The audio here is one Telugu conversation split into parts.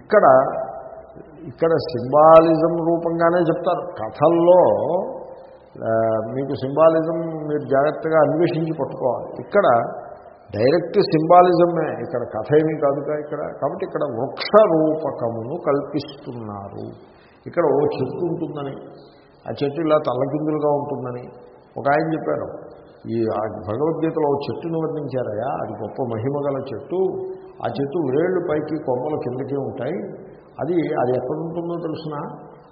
ఇక్కడ ఇక్కడ సింబాలిజం రూపంగానే చెప్తారు. కథల్లో మీకు సింబాలిజం మీరు జాగ్రత్తగా అన్వేషించి పట్టుకోవాలి. ఇక్కడ డైరెక్ట్ సింబాలిజమే. ఇక్కడ కథ ఏమీ కాదుగా ఇక్కడ. కాబట్టి ఇక్కడ వృక్ష రూపకమును కల్పిస్తున్నారు. ఇక్కడ ఓ చెట్టు ఉంటుందని. ఆ చెట్టు ఇలా తల్లకిందులుగా ఉంటుందని. ఒక ఆయన చెప్పారు ఈ ఆ భగవద్గీతలో చెట్టును వర్ణించారయా? అది గొప్ప మహిమ గల చెట్టు. ఆ చెట్టు వేళ్ళు పైకి కొమ్మలు కిందకి ఉంటాయి. అది అది ఎక్కడ ఉంటుందో తెలుసిన?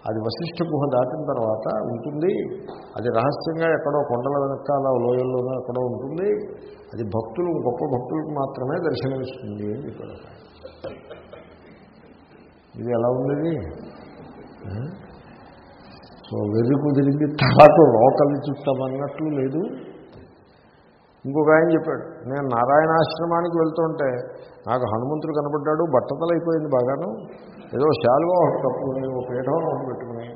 అది వశిష్ఠ గుహ దాటిన తర్వాత ఉంటుంది. అది రహస్యంగా ఎక్కడో కొండల వెనకాల లోయల్లోనో ఎక్కడో ఉంటుంది. అది భక్తులు గొప్ప భక్తులకు మాత్రమే దర్శనమిస్తుంది అని చెప్పారు ఇది ఎలా ఉంది సో వెర్రి కుదిరింది. తర్వాత రోకలు చూస్తామన్నట్లు లేదు. ఇంకొక ఆయన చెప్పాడు నేను నారాయణాశ్రమానికి వెళ్తుంటే నాకు హనుమంతుడు కనపడ్డాడు బట్టతలైపోయింది బాగాను. ఏదో శాలువా ఒకటి కప్పుకుని ఓ పీఠం ఒకటి పెట్టుకుని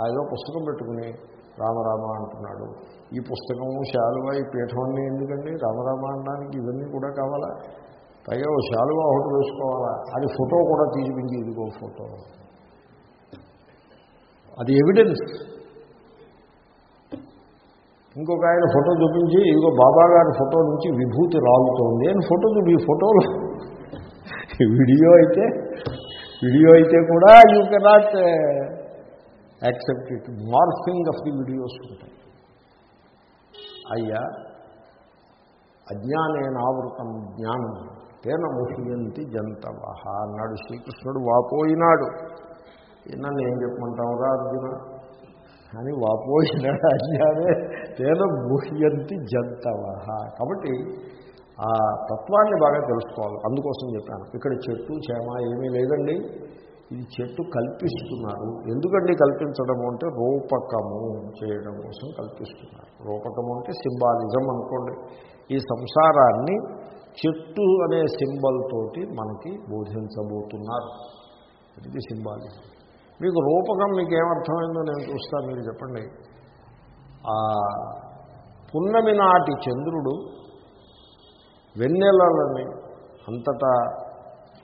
ఆ ఏదో పుస్తకం పెట్టుకుని రామరామ అంటున్నాడు. ఈ పుస్తకము శాలువా ఈ పీఠం అన్నీ ఎందుకండి? రామరామ అనడానికి ఇవన్నీ కూడా కావాలా? పైగా ఓ శాలువా ఒకటి వేసుకోవాలా? అది ఫోటో కూడా తీసిపించి ఇదిగో ఫోటో. అది ఎవిడెన్స్. ఇంకొక ఆయన ఫోటో చూపించి ఇదిగో బాబా గారి ఫోటో నుంచి విభూతి రాలుతోంది అని ఫోటో చూపి ఫోటోలు వీడియో అయితే వీడియో అయితే కూడా you cannot accept it morphing of the videos ఉంటాయి. అయ్యా అజ్ఞానేనావృతం జ్ఞానం తేన ముహ్యంతి జంతవహ అన్నాడు శ్రీకృష్ణుడు. వాపోయినాడు. నన్ను ఏం చెప్పమంటావురా అర్జున? అని వాపోయినాడు అజ్ఞానే తేన గుహ్యంతి జంతవహ. కాబట్టి ఆ తత్వాన్ని బాగా తెలుసుకోవాలి. అందుకోసం చెప్పాను. ఇక్కడ చెట్టు చేమ ఏమీ లేదండి. ఇది చెట్టు కల్పిస్తున్నారు. ఎందుకండి కల్పించడము అంటే రూపకము చేయడం కోసం కల్పిస్తున్నారు. రూపకము అంటే సింబాలిజం అనుకోండి. ఈ సంసారాన్ని చెట్టు అనే సింబల్ తోటి మనకి బోధించబోతున్నారు. ఇది సింబాలిజం. మీకు రూపకం మీకు ఏమర్థమైందో నేను చూస్తాను మీరు చెప్పండి. ఆ పున్నమి నాటి చంద్రుడు వెన్నెలలని అంతటా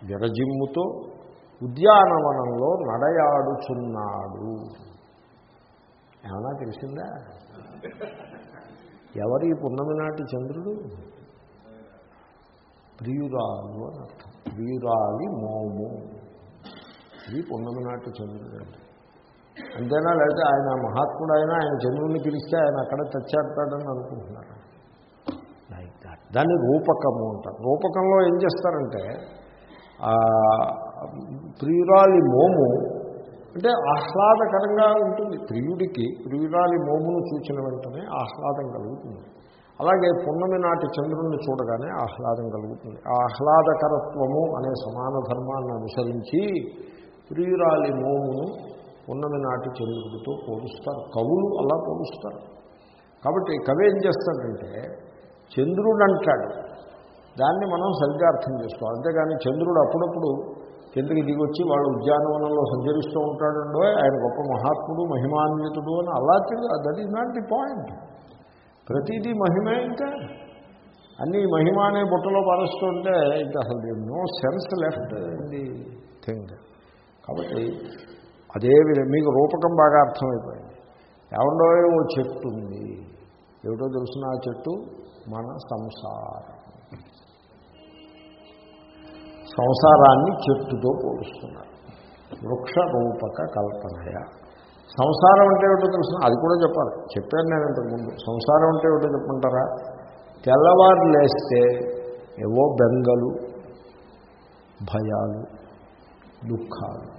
విరజిమ్ముతో ఉద్యానవనంలో నడయాడుచున్నాడు. ఏమన్నా తెలిసిందా? ఎవరి పున్నమి నాటి చంద్రుడు? ప్రియురాలు అని అర్థం. ప్రియురాలి మోము. ఇది పున్నమి నాటి చంద్రుడు అంతేనా? లేకపోతే ఆయన మహాత్ముడు అయినా ఆయన చంద్రుడిని పిలిస్తే ఆయన అక్కడ తెచ్చేస్తాడని అనుకుంటున్నారు? లైక్ దాట్ దాన్ని రూపకము అంటారు. రూపకంలో ఏం చేస్తారంటే ప్రియురాలి మోము అంటే ఆహ్లాదకరంగా ఉంటుంది. ప్రియుడికి ప్రియురాలి మోమును చూచిన వెంటనే ఆహ్లాదం కలుగుతుంది. అలాగే పున్నమి నాటి చంద్రుణ్ణి చూడగానే ఆహ్లాదం కలుగుతుంది. ఆ ఆహ్లాదకరత్వము అనే సమాన ధర్మాన్ని అనుసరించి ప్రియురాలి మోమును ఉన్నది నాటి చంద్రుడితో పోలుస్తారు. కవులు అలా పోలుస్తారు. కాబట్టి కవి ఏం చేస్తాడంటే చంద్రుడు అంటాడు దాన్ని మనం సరిగ్గా అర్థం చేసుకోవాలి. అంతేగాని చంద్రుడు అప్పుడప్పుడు కిందకి దిగొచ్చి వాళ్ళు ఉద్యానవనంలో సంచరిస్తూ ఉంటాడండో ఆయన గొప్ప మహాత్ముడు మహిమాన్వితుడు అని అలా that is not the point ప్రతిదీ మహిమే ఇంకా. అన్నీ మహిమ అనే బుట్టలో పారుస్తుంటే ఇంకా అసలు no sense left in the thing కాబట్టి అదే విధంగా మీకు రూపకం బాగా అర్థమైపోయింది. ఎవరిలో ఓ చెట్టు ఉంది ఏమిటో తెలుసిన ఆ చెట్టు? మన సంసారం. సంసారాన్ని చెట్టుతో పోలుస్తున్నారు. వృక్ష రూపక కల్పనయ. సంసారం అంటే ఏమిటో తెలుసిన? అది కూడా చెప్పాలి. చెప్పాను నేను ఇంతకుముందు సంసారం అంటే ఏమిటో చెప్పుంటారా తెల్లవారు లేస్తే ఏవో బెంగలు భయాలు దుఃఖాలు.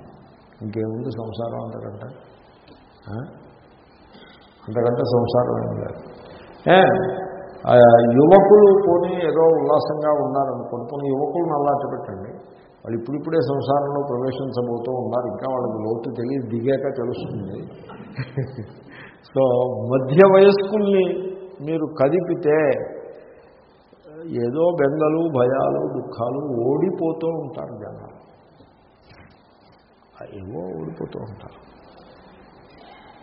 ఇంకేముంది సంసారం అంతకంటే? అంతకంటే సంసారం ఏం లేదు. యువకులు పోనీ ఏదో ఉల్లాసంగా ఉన్నారనుకోండి పోనీ యువకులను అలాంటి పెట్టండి వాళ్ళు ఇప్పుడిప్పుడే సంసారంలో ప్రవేశించబోతూ ఉన్నారు ఇంకా వాళ్ళకి లోతు తెలియదు దిగాక తెలుస్తుంది. సో మధ్య వయస్కుల్ని మీరు కదిపితే ఏదో బెంగలు భయాలు దుఃఖాలు ఓడిపోతూ ఉంటారు జనాలు. ఏవో ఓడిపోతూ ఉంటారు.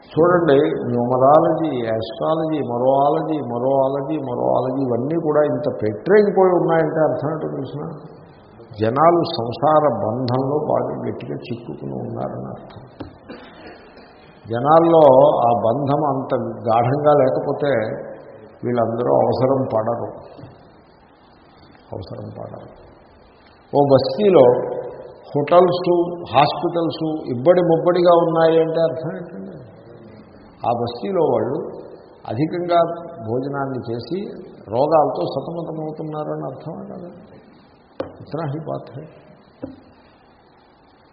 చూడండి న్యూమరాలజీ యాస్ట్రాలజీ మరో మరోఆలజీ మరోఆలజీ మరో ఇవన్నీ కూడా ఇంత పెట్టరేగిపోయి ఉన్నాయంటే అర్థం ఏంటో తెలిసిన? జనాలు సంసార బంధంలో బాగా గట్టిగా చిక్కుకుని ఉన్నారని అర్థం. జనాల్లో ఆ బంధం అంత గాఢంగా లేకపోతే వీళ్ళందరూ అవసరం పడరు. అవసరం పడరు. ఓ బస్తీలో హోటల్స్ హాస్పిటల్స్ ఇబ్బడి ముబ్బడిగా ఉన్నాయి అంటే అర్థం ఏంటండి? ఆ బస్తీలో వాళ్ళు అధికంగా భోజనాన్ని చేసి రోగాలతో సతమతమవుతున్నారని అర్థమే కదా ఇతనా హీ బాత్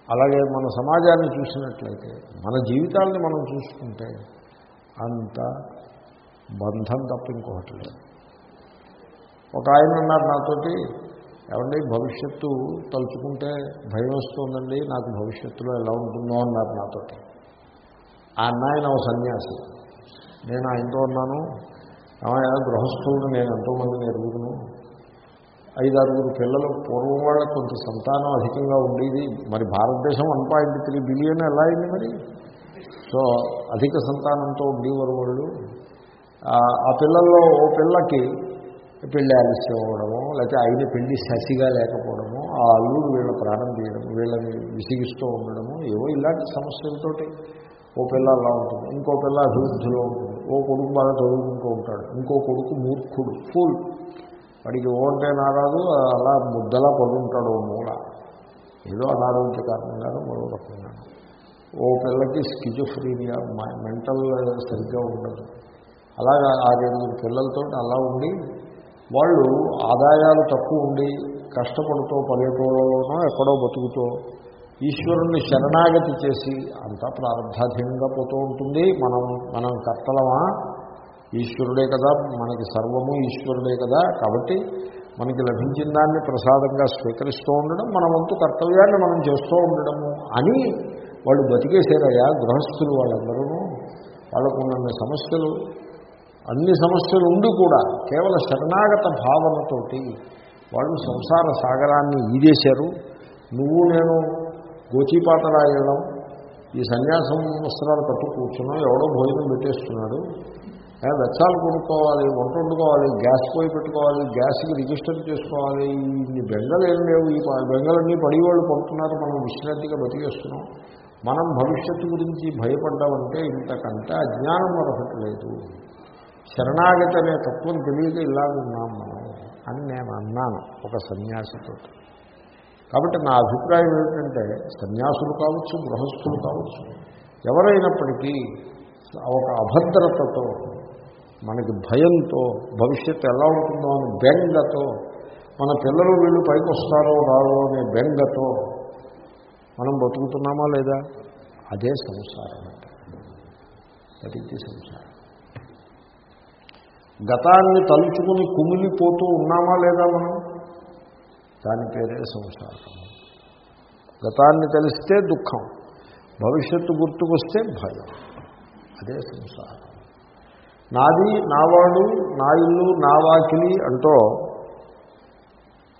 అలాగే మన సమాజాన్ని చూసినట్లయితే మన జీవితాలని మనం చూసుకుంటే అంత బంధం తప్ప ఇంకొకటి లేదు. ఒక ఆయన అన్నారు నాతోటి ఏమండి భవిష్యత్తు తలుచుకుంటే భయం వస్తుందండి నాకు భవిష్యత్తులో ఎలా ఉంటుందో అన్నారు నాతో ఆ అన్నాయన ఒక సన్యాసి నేను ఆయనతో ఉన్నాను ఏమయ్యా గృహస్థులను నేను ఎంతోమందిని ఎరుగును ఐదారుగురు పిల్లలు పూర్వం వాళ్ళ కొంత సంతానం అధికంగా ఉండేది మరి భారతదేశం వన్ పాయింట్ త్రీ బిలియన్ ఎలా అయింది మరి? సో అధిక సంతానంతో ఉండేవారు వాళ్ళు. ఆ పిల్లల్లో ఓ పిల్లకి పెళ్ళి ఆలస్యం అవ్వడము లేకపోతే ఆయన పెళ్ళి ససిగా లేకపోవడము ఆ అల్లుడు వీళ్ళ ప్రాణం తీయడం వీళ్ళని విసిగిస్తూ ఉండడము ఏవో ఇలాంటి సమస్యలతోటి ఓ పిల్ల అలా ఉంటుంది ఇంకో పిల్ల అభివృద్ధిలో ఉంటుంది ఓ కొడుకు బాగా చదువుకుంటూ ఉంటాడు ఇంకో కొడుకు మూర్ఖుడు ఫుల్. వాడికి ఓంటే నారాదు అలా ముద్దలా పడుంటాడు ఓ మూల. ఏదో అనారోగ్య కారణంగానో మరో రకంగా ఓ పిల్లకి స్కిజోఫ్రీనియా మెంటల్ సరిగ్గా ఉండదు. అలాగా ఆరేడుగురు పిల్లలతో అలా ఉండి వాళ్ళు ఆదాయాలు తక్కువ ఉండి కష్టపడుతూ పల్లెటూళ్ళలోనో ఎక్కడో బతుకుతో ఈశ్వరుణ్ణి శరణాగతి చేసి అంతా ప్రారంభాధీనంగా పోతూ ఉంటుంది. మనం మనం కర్తలమా? ఈశ్వరుడే కదా మనకి సర్వము ఈశ్వరుడే కదా. కాబట్టి మనకి లభించిన దాన్ని ప్రసాదంగా స్వీకరిస్తూ ఉండడం మన వంతు కర్తవ్యాన్ని మనం చేస్తూ ఉండడము అని వాళ్ళు బతికేశారయ్యా గృహస్థులు వాళ్ళందరూ. వాళ్ళకు ఉన్న సమస్యలు అన్ని సమస్యలు ఉండి కూడా కేవల శరణాగత భావనతోటి వాళ్ళు సంసార సాగరాన్ని ఈదేశారు నువ్వు నేను గోచీపాత రాయడం ఈ సన్యాసం వస్త్రాలు కట్టు కూర్చున్నాం ఎవడో భోజనం పెట్టేస్తున్నాడు. వెచ్చాలు కొనుక్కోవాలి వంట వండుకోవాలి గ్యాస్ పోయి పెట్టుకోవాలి గ్యాస్కి రిజిస్టర్ చేసుకోవాలి. ఇన్ని బెంగలు ఏం లేవు ఈ బెంగలన్నీ పడివాళ్ళు పడుతున్నారు మనం విశ్రాంతిగా బతికేస్తున్నాం. మనం భవిష్యత్తు గురించి భయపడ్డామంటే ఇంతకంటే అజ్ఞానం మరొకటి లేదు. శరణాగతి అనే తత్వం తెలియక ఇలాగ ఉన్నాం మనం అని నేను అన్నాను ఒక సన్యాసితో. కాబట్టి నా అభిప్రాయం ఏమిటంటే సన్యాసులు కావచ్చు గృహస్థులు కావచ్చు ఎవరైనప్పటికీ ఒక అభద్రతతో మనకి భయంతో భవిష్యత్తు ఎలా ఉంటుందో అని బెంగతో మన పిల్లలు వీళ్ళు పైకి వస్తారో రారో అనే బెంగతో మనం బతుకుతున్నామా లేదా? అదే సంసారం అంటే. అది సంసారం. గతాన్ని తలుచుకుని కుమిలిపోతూ ఉన్నామా లేదా మనం? దాని పేరే సంసారం. గతాన్ని తెలిస్తే దుఃఖం భవిష్యత్తు గుర్తుకొస్తే భయం. అదే సంసారం. నాది నావాడు నా ఇల్లు నా వాకిలి అంటూ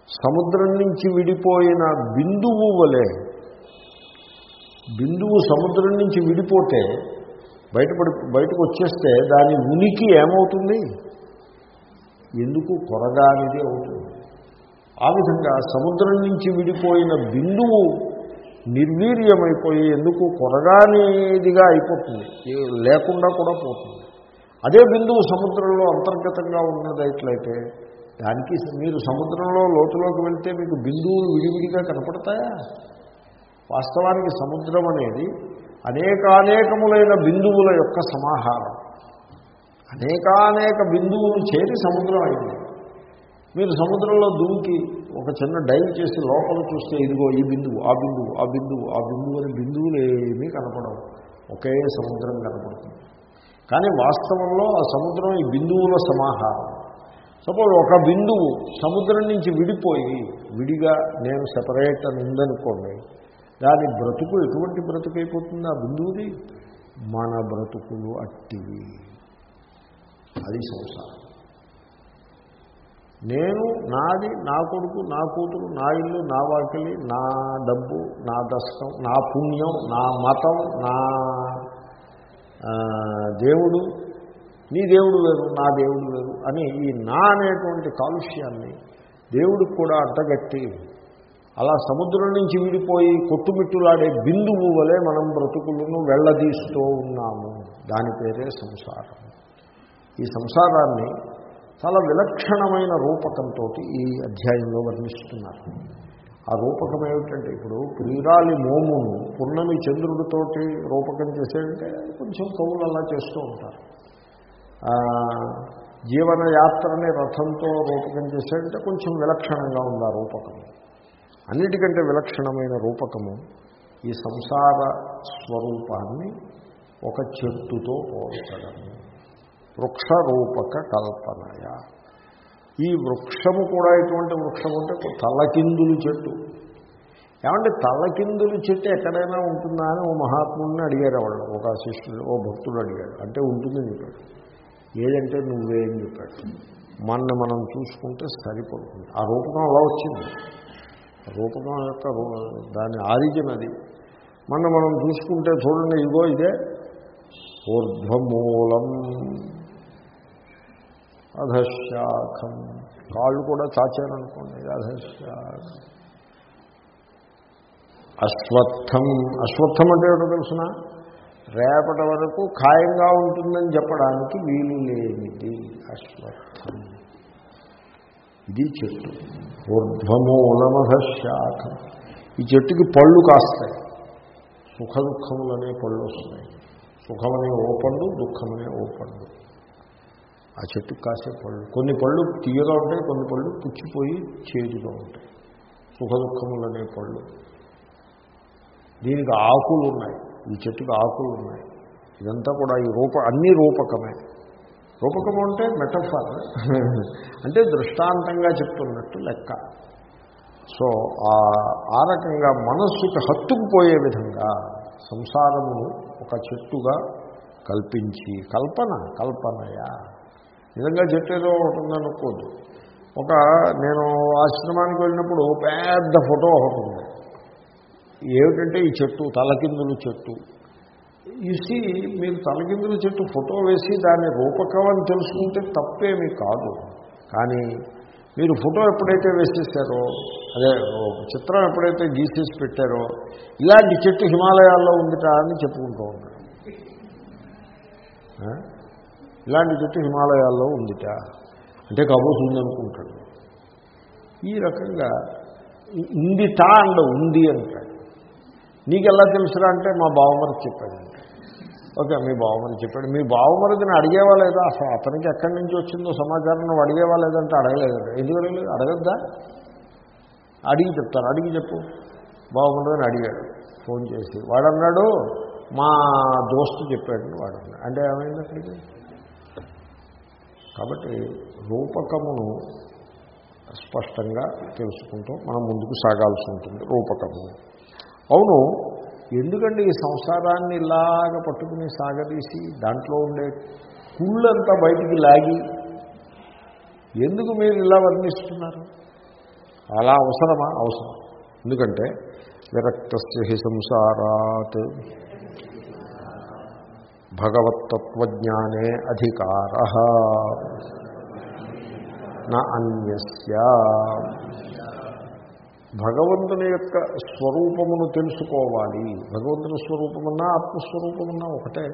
సముద్రం నుంచి విడిపోయిన బిందువు వలె బిందువు సముద్రం నుంచి విడిపోతే బయటపడి బయటకు వచ్చేస్తే దాని ఉనికి ఏమవుతుంది? ఎందుకు కొరగానిది అవుతుంది? ఆ విధంగా సముద్రం నుంచి విడిపోయిన బిందువు నిర్వీర్యమైపోయి ఎందుకు కొరగానిదిగా అయిపోతుంది? లేకుండా కూడా పోతుంది. అదే బిందువు సముద్రంలో అంతర్గతంగా ఉన్నదైట్లయితే దానికి మీరు సముద్రంలో లోతులోకి వెళ్తే మీకు బిందువులు విడివిడిగా కనపడతాయా? వాస్తవానికి సముద్రం అనేది అనేకానేకములైన బిందువుల యొక్క సమాహారం. అనేకానేక బిందువులు చేరి సముద్రం అయింది. మీరు సముద్రంలో దూకి ఒక చిన్న డైవ్ చేసి లోపల చూస్తే ఇదిగో ఈ బిందువు ఆ బిందువు ఆ బిందువు ఆ బిందువు అనే బిందువులు ఏమీ కనపడవు. ఒకే సముద్రం కనపడుతుంది. కానీ వాస్తవంలో ఆ సముద్రం ఈ బిందువుల సమాహారం. సపోజ్ ఒక బిందువు సముద్రం నుంచి విడిపోయి విడిగా నేను సెపరేట్ అని ఉందనుకోండి దాని బ్రతుకు ఎటువంటి బ్రతుకు అయిపోతుంది ఆ బిందువుది? మన బ్రతుకులు అట్టివి. అది సంసారం నేను నాది నా కొడుకు నా కూతురు నా ఇల్లు నా వాకిలి నా డబ్బు నా దశకం నా పుణ్యం నా మతం నా దేవుడు నీ దేవుడు వేరు నా దేవుడు వేరు అని ఈ నా అనేటువంటి కాలుష్యాన్ని దేవుడికి కూడా అడ్డగట్టి అలా సముద్రం నుంచి విడిపోయి కొట్టుమిట్టులాడే బిందువు వలె మనం బ్రతుకులను వెళ్ళదీస్తూ ఉన్నాము. దాని పేరే సంసారం. ఈ సంసారాన్ని చాలా విలక్షణమైన రూపకంతో ఈ అధ్యాయంలో వర్ణిస్తున్నారు. ఆ రూపకం ఏమిటంటే ఇప్పుడు ప్రియురాలి మోమును పున్నమి చంద్రుడితోటి రూపకం చేసేటంటే కొంచెం కవులు అలా చేస్తూ ఉంటారు. జీవన యాత్రని రథంతో రూపకం చేసేటంటే కొంచెం విలక్షణంగా ఉంది ఆ రూపకం. అన్నిటికంటే విలక్షణమైన రూపకము ఈ సంసార స్వరూపాన్ని ఒక చెట్టుతో పోల్చడము వృక్షరూపక కల్పనయ. ఈ వృక్షము కూడా ఎటువంటి వృక్షం అంటే తలకిందులు చెట్టు. ఏమంటే తలకిందులు చెట్టు ఎక్కడైనా ఉంటుందా అని ఓ మహాత్ముడిని అడిగారు వాళ్ళు ఒక శిష్యుడు ఓ భక్తుడు అడిగాడు. అంటే ఉంటుందని చెప్పాడు. ఏదంటే నువ్వేం చెప్పాడు. మన మనం చూసుకుంటే సరిపడుతుంది. ఆ రూపకం అలా వచ్చింది. ఆ రూపకం యొక్క దాని ఆరిజిన్ అది. మన మనం చూసుకుంటే చూడండి ఇదిగో ఇదే ఊర్ధ్వమూలం. అధశాఖం కాళ్ళు కూడా చాచారనుకోండి అధశాఖం అశ్వత్థం అశ్వత్థం అంటే ఏమిటో తెలుసిన? రేపటి వరకు ఖాయంగా ఉంటుందని చెప్పడానికి వీలు లేనిది అశ్వత్థం. ఇది చెట్టు. ఊర్ధ్వమూలమధ శాఖం ఈ చెట్టుకి పళ్ళు కాస్తాయి. సుఖ దుఃఖములనే పళ్ళు వస్తున్నాయి సుఖమనే ఓ పండు దుఃఖమనే ఓ పండు. ఆ చెట్టుకు కాసే పళ్ళు. కొన్ని పళ్ళు తీయగా ఉంటాయి కొన్ని పళ్ళు పుచ్చిపోయి చేదుగా ఉంటాయి. సుఖ దుఃఖములనే పళ్ళు. దీనికి ఆకులు ఉన్నాయి. ఈ చెట్టుకి ఆకులు ఉన్నాయి. ఇదంతా కూడా ఈ రూప అన్ని రూపకమే. రూపకం అంటే మెటఫర్ అంటే దృష్టాంతంగా చెప్తున్నట్టు లెక్క. సో ఆ ఆ రకంగా మనస్సుకి హత్తుకుపోయే విధంగా సంసారమును ఒక చెట్టుగా కల్పించి కల్పన కల్పనయా? నిజంగా చెట్టు ఏదో ఒకటి ఉందనుకోదు ఒక నేను ఆశ్రమానికి వెళ్ళినప్పుడు పెద్ద ఫోటో ఒకటి ఉంది. ఏమిటంటే ఈ చెట్టు తలకిందులు చెట్టు. ఇసి మీరు తలకిందుల చెట్టు ఫోటో వేసి దాన్ని రూపకం అని తెలుసుకుంటే తప్పేమీ కాదు. కానీ మీరు ఫోటో ఎప్పుడైతే వేసేస్తారో అదే చిత్రం ఎప్పుడైతే గీసేసి పెట్టారో ఇలాంటి చెట్టు హిమాలయాల్లో ఉందిట అని చెప్పుకుంటూ ఉంటాడు ఇలాంటి చెట్టు హిమాలయాల్లో ఉందిట. అంటే కబూస్ ఉందనుకుంటాడు ఈ రకంగా ఉంది తా అండ ఉంది అంటాడు. నీకు ఎలా తెలుసురా అంటే మా బావమరికి చెప్పాడు. ఓకే మీ బావమరి చెప్పాడు. మీ బావమరిదిని అడిగేవా లేదా? అసలు అతనికి ఎక్కడి నుంచి వచ్చిందో సమాచారం నువ్వు అడిగేవా లేదంటే అడగలేదు. ఎందుకు అడగలేదు? అడగద్దా? అడిగి చెప్తాను. అడిగి చెప్పు. బావమరిదని అడిగాడు. ఫోన్ చేసి. వాడన్నాడు మా దోస్తు చెప్పాడు వాడు. అంటే ఏమైంది అక్కడికి? కాబట్టి రూపకమును స్పష్టంగా తెలుసుకుంటూ మనం ముందుకు సాగాల్సి ఉంటుంది రూపకము. అవును ఎందుకండి ఈ సంసారాన్ని ఇలాగ పట్టుకుని సాగదీసి దాంట్లో ఉండే కుళ్ళంతా బయటికి లాగి ఎందుకు మీరు ఇలా వర్ణిస్తున్నారు? అలా అవసరమా? అవసరం. ఎందుకంటే విరక్తస్య హి సంసారాత్ భగవత్తత్వజ్ఞానే అధికార. నా అన్యస్య. భగవంతుని యొక్క స్వరూపమును తెలుసుకోవాలి. భగవంతుని స్వరూపమన్నా ఆత్మస్వరూపమన్నా ఒకటే.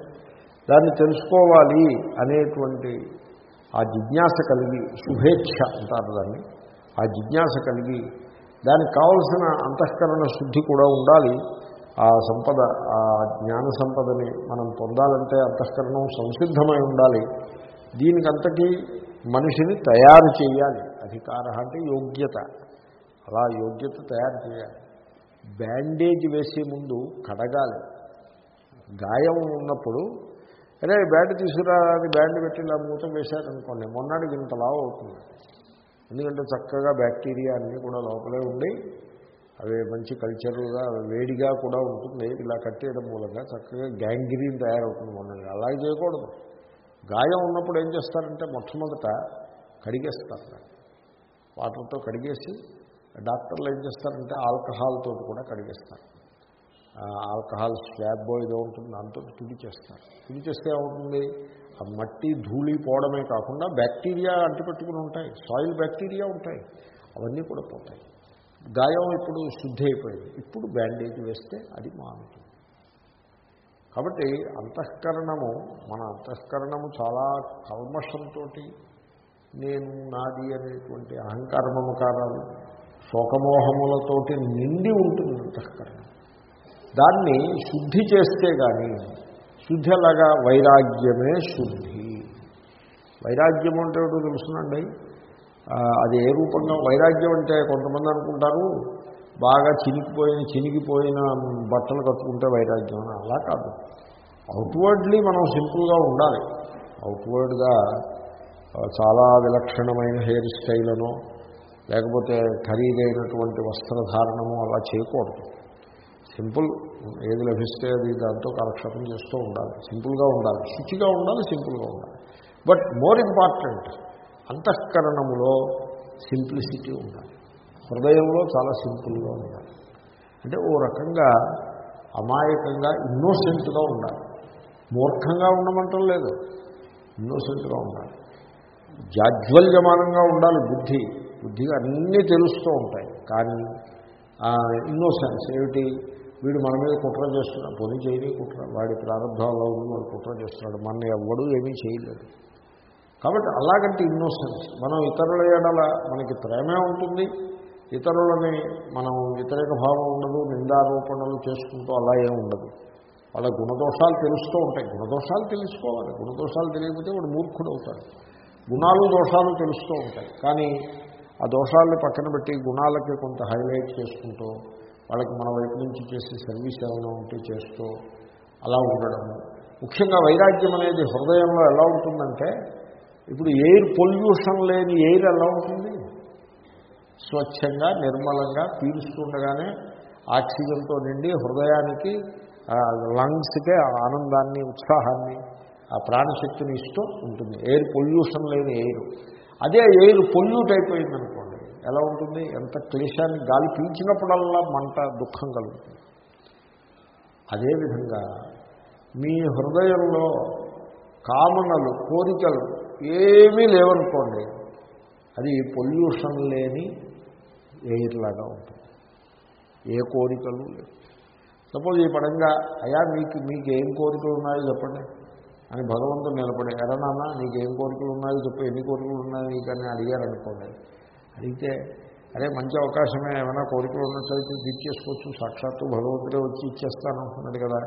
దాన్ని తెలుసుకోవాలి అనేటువంటి ఆ జిజ్ఞాస కలిగి శుభేచ్ఛ అంటారు దాన్ని. ఆ జిజ్ఞాస కలిగి దానికి కావలసిన అంతఃకరణ శుద్ధి కూడా ఉండాలి. ఆ సంపద ఆ జ్ఞాన సంపదని మనం పొందాలంటే అంతఃకరణం సంసిద్ధమై ఉండాలి. దీనికంతకీ మనిషిని తయారు చేయాలి. అధికార అంటే యోగ్యత. అలా యోగ్యత తయారు చేయాలి. బ్యాండేజ్ వేసే ముందు కడగాలి. గాయం ఉన్నప్పుడు అరే బ్యాండ్ తీసుకురా అని బ్యాండ్ పెట్టి ఇలా మూత వేశారనుకోండి మొన్నటికి ఇంతలా అవుతుంది. ఎందుకంటే చక్కగా బ్యాక్టీరియా అన్నీ కూడా లోపలే ఉండి అవి మంచి కల్చరల్గా వేడిగా కూడా ఉంటుంది. ఇలా కట్టేయడం మూలంగా చక్కగా గ్యాంగ్రీన్ తయారవుతుంది మొన్న. అలాగే చేయకూడదు. గాయం ఉన్నప్పుడు ఏం చేస్తారంటే మొట్టమొదట కడిగేస్తారు దాన్ని. వాటర్తో కడిగేసి డాక్టర్లు ఏం చేస్తారంటే ఆల్కహాల్తో కూడా కడిగేస్తారు. ఆ ఆల్కహాల్ స్వాబ్ ఏదో ఉంటుంది దాంతో తుడి చేస్తారు. తుడి చేస్తే ఏమవుతుంది? ఆ మట్టి ధూళి పోవడమే కాకుండా బ్యాక్టీరియా అంటిపెట్టుకుని ఉంటాయి. సాయిల్ బ్యాక్టీరియా ఉంటాయి. అవన్నీ కూడా పోతాయి. గాయం ఇప్పుడు శుద్ధి అయిపోయింది. ఇప్పుడు బ్యాండేజ్ వేస్తే అది మానుతుంది. కాబట్టి అంతఃకరణము మన అంతఃకరణము చాలా కల్మషంతో నేను నాది అనేటువంటి అహంకార మమకారాలు శోకమోహములతోటి నిండి ఉంటుంది అంతఃకరణం. దాన్ని శుద్ధి చేస్తే కానీ శుద్ధి అలాగా వైరాగ్యమే శుద్ధి. వైరాగ్యం అంటే తెలుసునండి? అది ఏ రూపంగా వైరాగ్యం అంటే కొంతమంది అనుకుంటారు బాగా చినికిపోయిన చినిగిపోయిన బట్టలు కట్టుకుంటే వైరాగ్యం అలా కాదు. అవుట్వర్డ్లీ మనం సింపుల్గా ఉండాలి. అవుట్వర్డ్గా చాలా విలక్షణమైన హెయిర్ స్టైల్ అనో లేకపోతే ఖరీదైనటువంటి వస్త్రధారణము అలా చేయకూడదు. సింపుల్ ఏది లభిస్తే అది దాంతో కాలక్షేపం చేస్తూ ఉండాలి. సింపుల్గా ఉండాలి. శుచిగా ఉండాలి సింపుల్గా ఉండాలి. బట్ మోర్ ఇంపార్టెంట్ అంతఃకరణములో సింప్లిసిటీ ఉండాలి. హృదయంలో చాలా సింపుల్గా ఉండాలి. అంటే ఓ రకంగా అమాయకంగా ఇన్నోసెంట్గా ఉండాలి. మూర్ఖంగా ఉండమంటం లేదు. ఇన్నోసెంట్గా ఉండాలి. జాజ్వల్యమానంగా ఉండాలి బుద్ధి. బుద్ధిగా అన్నీ తెలుస్తూ ఉంటాయి. కానీ ఇన్నోసెన్స్ ఏమిటి? వీడు మన మీద కుట్ర చేస్తున్నాడు. పొని చేయని కుట్ర. వాడి ప్రారంభంలో ఉంది వాడు కుట్ర చేస్తున్నాడు. మన ఎవ్వడూ ఏమీ చేయలేదు. కాబట్టి అలాగంటే ఇన్నోసెన్స్ మనం ఇతరుల ఎడల మనకి ప్రేమే ఉంటుంది ఇతరులని మనం వ్యతిరేక భావం ఉండదు నిందారోపణలు చేసుకుంటూ అలా ఏం ఉండదు. వాళ్ళ గుణదోషాలు తెలుస్తూ ఉంటాయి. గుణదోషాలు తెలుసుకోవాలి. గుణదోషాలు తెలియకపోతే వాడు మూర్ఖుడు అవుతాడు. గుణాలు దోషాలు తెలుస్తూ ఉంటాయి. కానీ ఆ దోషాలని పక్కన పెట్టి గుణాలకి కొంత హైలైట్ చేసుకుంటూ వాళ్ళకి మన వైపు నుంచి చేసే సర్వీస్ ఏమైనా ఉంటే చేస్తూ అలా ఉండడము. ముఖ్యంగా వైరాగ్యం అనేది హృదయంలో ఎలా ఉంటుందంటే ఇప్పుడు ఎయిర్ పొల్యూషన్ లేని ఎయిర్ ఎలా ఉంటుంది? స్వచ్ఛంగా నిర్మలంగా పీలుస్తుండగానే ఆక్సిజన్తో నిండి హృదయానికి ఆ, లంగ్స్కే ఆనందాన్ని ఉత్సాహాన్ని ఆ ప్రాణశక్తిని ఇస్తూ ఉంటుంది. ఎయిర్ పొల్యూషన్ లేని ఎయిర్. అదే ఎయిర్ పొల్యూట్ అయిపోయింది అనుకోండి ఎలా ఉంటుంది? ఎంత క్లేశాన్ని గాలి పీల్చినప్పుడల్లా మంట దుఃఖం కలుగుతుంది. అదేవిధంగా మీ హృదయంలో కామనలు కోరికలు ఏమీ లేవనుకోండి అది పొల్యూషన్ లేని ఎయిర్ లాగా ఉంటుంది. ఏ కోరికలు లేవు. సపోజ్ ఈ పడంగా అయా మీకు మీకు ఏం కోరికలు ఉన్నాయో చెప్పండి. అని భగవంతుడు నిలబడి ఎరా నాన్న నీకు కోరికలు ఉన్నాయో చెప్పు ఎన్ని కోరికలు ఉన్నాయో నీకు అని అడిగారు అడిగితే అరే మంచి అవకాశమే ఏమైనా కోరికలు ఉన్నట్లయితే తీర్చేసుకోవచ్చు సాక్షాత్తు భగవంతుడే వచ్చి ఇచ్చేస్తాను అంటున్నాడు కదా.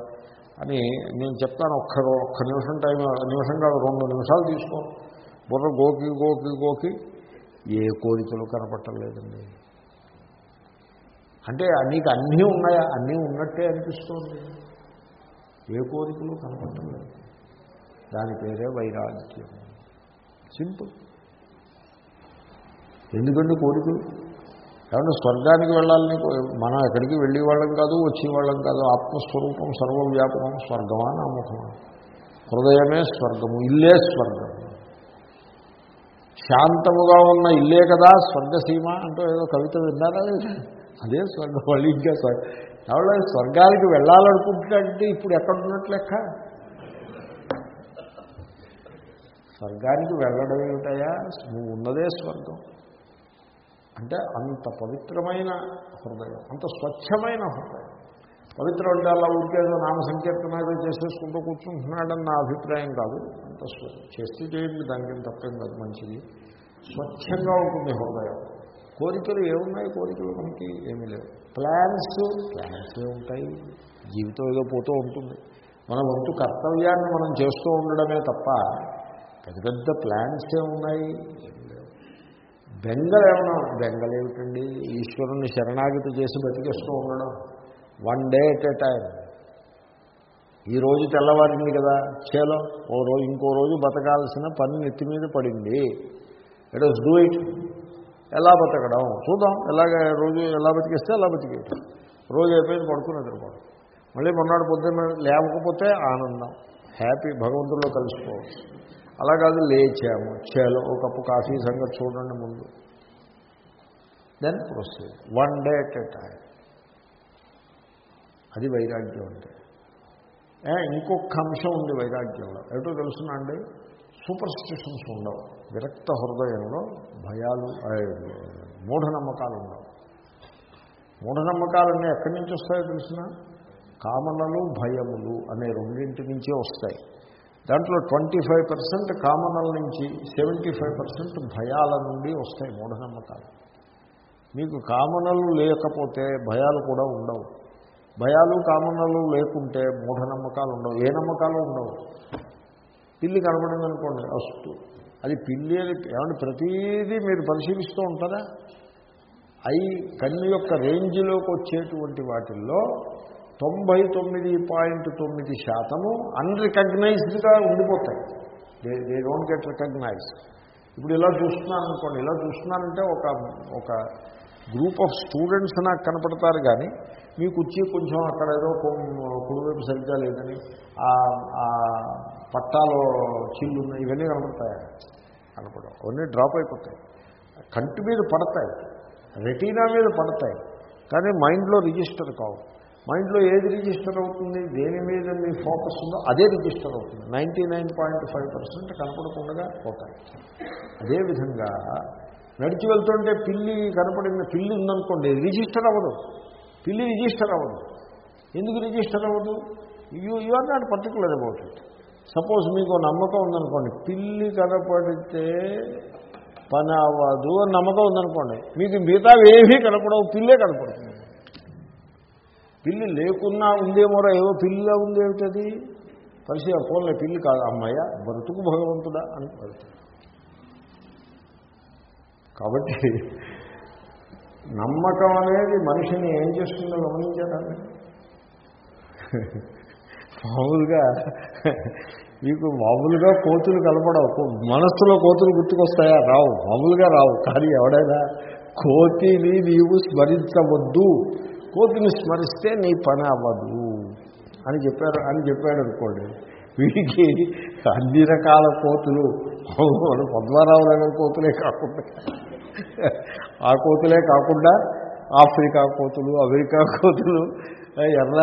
అని నేను చెప్తాను ఒక్క ఒక్క నిమిషం టైం నిమిషం కాదు రెండు నిమిషాలు తీసుకో. బుర్ర గోకి గోకి గోకి. ఏ కోరికలు కనపట్టలేదండి. అంటే నీకు అన్నీ ఉన్నాయా? అన్నీ ఉన్నట్టే అనిపిస్తోంది. ఏ కోరికలు కనపట్టలేదు. దాని పేరే వైరాగ్యం. సింపుల్. ఎందుకండి కోరికలు? కాబట్టి స్వర్గానికి వెళ్ళాలని మనం ఎక్కడికి వెళ్ళేవాళ్ళం కాదు వచ్చే వాళ్ళం కాదు. ఆత్మస్వరూపం సర్వవ్యాపకం స్వర్గమా నామకమా హృదయమే స్వర్గము ఇల్లే స్వర్గం. శాంతముగా ఉన్న ఇల్లే కదా స్వర్గసీమ అంటూ ఏదో కవిత విన్నారా? అదే స్వర్గం వాళ్ళు ఇంకా స్వర్గం ఎవరో స్వర్గానికి వెళ్ళాలనుకుంటున్నాడంటే ఇప్పుడు ఎక్కడ ఉన్నట్లు లెక్క? స్వర్గానికి వెళ్ళడం ఏమిటయా నువ్వు ఉన్నదే స్వర్గం. అంటే అంత పవిత్రమైన హృదయం అంత స్వచ్ఛమైన హృదయం. పవిత్రం అంటే అలా ఊరికేదో నామ సంకీర్తన ఏదో చేసేసుకుంటూ కూర్చుంటున్నాడని నా అభిప్రాయం కాదు. అంత చేస్తే చేయండి దానికి తప్పేం కాదు మంచిది. స్వచ్ఛంగా ఉంటుంది హృదయం. కోరికలు ఏమున్నాయి? కోరికలు మనకి ఏమీ లేవు. ప్లాన్స్ ప్లాన్స్ ఉంటాయి. జీవితం ఏదో పోతూ ఉంటుంది. మన వంతు కర్తవ్యాన్ని మనం చేస్తూ ఉండడమే తప్ప పెద్ద పెద్ద ప్లాన్స్ ఏమున్నాయి? బెంగలు ఏమన్నా బెంగలు ఏమిటండి ఈశ్వరుణ్ణి శరణాగతి చేసి బతికేస్తూ ఉండడం. One day at a time ఈ రోజు తెల్లవారింది కదా చేలో. ఓ రోజు ఇంకో రోజు బతకాల్సిన పని నెత్తి మీద పడింది. ఇట్ వాస్ డూ ఇట్ ఎలా బతకడం? చూద్దాం. ఎలాగ రోజు ఎలా బతికేస్తే అలా బతికేయటం. రోజు అయిపోయింది పడుకుని నిద్రపోవడం. మళ్ళీ మొన్నటి పొద్దున్న లేవకపోతే ఆనందం. హ్యాపీ భగవంతుల్లో కలిసిపోవచ్చు అలా కాదు లేచాము చేలో ఒక కప్పు కాఫీ సంగతి చూడండి ముందు. Then proceed one day at a time అది వైరాగ్యం అంటే. ఇంకొక అంశం ఉంది వైరాగ్యంలో. ఏటో తెలుసునా అండి? సూపర్ స్టిషన్స్ ఉండవు. విరక్త హృదయంలో భయాలు మూఢనమ్మకాలు ఉండవు. మూఢనమ్మకాలన్నీ ఎక్కడి నుంచి వస్తాయో తెలిసిన? కామనలు భయములు అనే రెండింటి నుంచే వస్తాయి. దాంట్లో ట్వంటీ ఫైవ్ పర్సెంట్ కామనల నుంచి సెవెంటీ ఫైవ్ పర్సెంట్ భయాల నుండి వస్తాయి మూఢనమ్మకాలు. మీకు కామనలు లేకపోతే భయాలు కూడా ఉండవు. భయాలు కామనలు లేకుంటే మూఢనమ్మకాలు ఉండవు. ఏ నమ్మకాలు ఉండవు? పిల్లి కనబడింది అనుకోండి అస్తు. అది పిల్లి అని ఏమంటే ప్రతీదీ మీరు పరిశీలిస్తూ ఉంటారా? అయి కన్ను యొక్క రేంజ్లోకి వచ్చేటువంటి వాటిల్లో తొంభై తొమ్మిది పాయింట్ తొమ్మిది శాతము అన్రికగ్నైజ్డ్గా ఉండిపోతాయి. They they don't get recognized ఇప్పుడు ఇలా చూస్తున్నాను అనుకోండి ఇలా చూస్తున్నానంటే ఒక ఒక గ్రూప్ ఆఫ్ స్టూడెంట్స్ నాకు కనపడతారు కానీ మీకు వచ్చి కొంచెం అక్కడ ఏదో కుడివైపు సరిగ్గా లేదని ఆ పట్టాలో చిల్లు ఉన్నాయి ఇవన్నీ కనపడతాయి? కనపడవు. అవన్నీ డ్రాప్ అయిపోతాయి. కంటి మీద పడతాయి. రెటీనా మీద పడతాయి. కానీ మైండ్లో రిజిస్టర్ కావు. మైండ్లో ఏది రిజిస్టర్ అవుతుంది దేని మీద మీ ఫోకస్ ఉందో అదే రిజిస్టర్ అవుతుంది. Ninety nine point five percent కనపడకుండా పోతాయి. అదేవిధంగా నడిచి వెళ్తుంటే పిల్లి కనపడిన పిల్లి ఉందనుకోండి రిజిస్టర్ అవ్వదు. పిల్లి రిజిస్టర్ అవ్వదు. ఎందుకు రిజిస్టర్ అవ్వదు? You you are not particular about it. Suppose మీకు నమ్మకం ఉందనుకోండి పిల్లి కనపడితే పని అవ్వదు అని నమ్మకం ఉందనుకోండి మీకు మిగతా ఏమీ కనపడవు పిల్లే కనపడుతుంది. పిల్లి లేకున్నా ఉందేమోరా ఏవో పిల్లిలా ఉందేమిటది? పరిశీ ఫోన్లో పిల్లి కాదు. అమ్మాయ బ్రతుకు భగవంతుడా అని కాబట్టి నమ్మకం అనేది మనిషిని ఏం చేస్తుందో గమనించారండి మామూలుగా మీకు మామూలుగా కోతులు కలపడవు మనస్సులో కోతులు గుర్తుకొస్తాయా? రావు. మామూలుగా రావు. కానీ ఎవడైనా కోతిని నీవు స్మరించవద్దు. కోతిని స్మరిస్తే నీ పని అవ్వదు. అని చెప్పారు అని చెప్పాడు అనుకోండి. వీడికి అన్ని రకాల కోతులు అవును పద్మారావు నగర్ కోతులే కాకుండా ఆ కోతులే కాకుండా ఆఫ్రికా కోతులు అమెరికా కోతులు ఎర్ర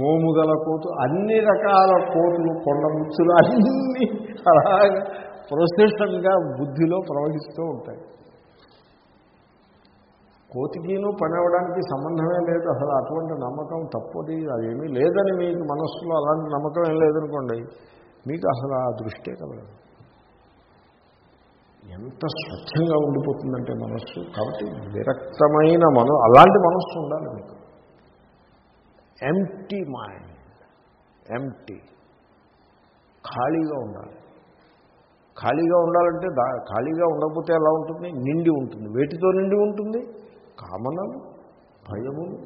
మోముగల కోతు అన్ని రకాల కోతులు కొండ ముచ్చులు అన్నీ అలాగే ప్రొసెషన్గా బుద్ధిలో ప్రవహిస్తూ ఉంటాయి. కోతికిను పని అవ్వడానికి సంబంధమే లేదు. అసలు అటువంటి నమ్మకం తప్పది అదేమీ లేదని మీకు మనస్సులో అలాంటి నమ్మకం ఏం లేదనుకోండి మీకు అసలు ఆ దృష్టే కలదు ఎంత స్వచ్ఛంగా ఉండిపోతుందంటే మనస్సు. కాబట్టి విరక్తమైన మన అలాంటి మనస్సు ఉండాలి మీకు. ఎంటీ మైండ్ ఎంటీ ఖాళీగా ఉండాలి. ఖాళీగా ఉండాలంటే దా ఖాళీగా ఉండకపోతే ఎలా ఉంటుంది? నిండి ఉంటుంది. వేటితో నిండి ఉంటుంది? కామనలు భయములు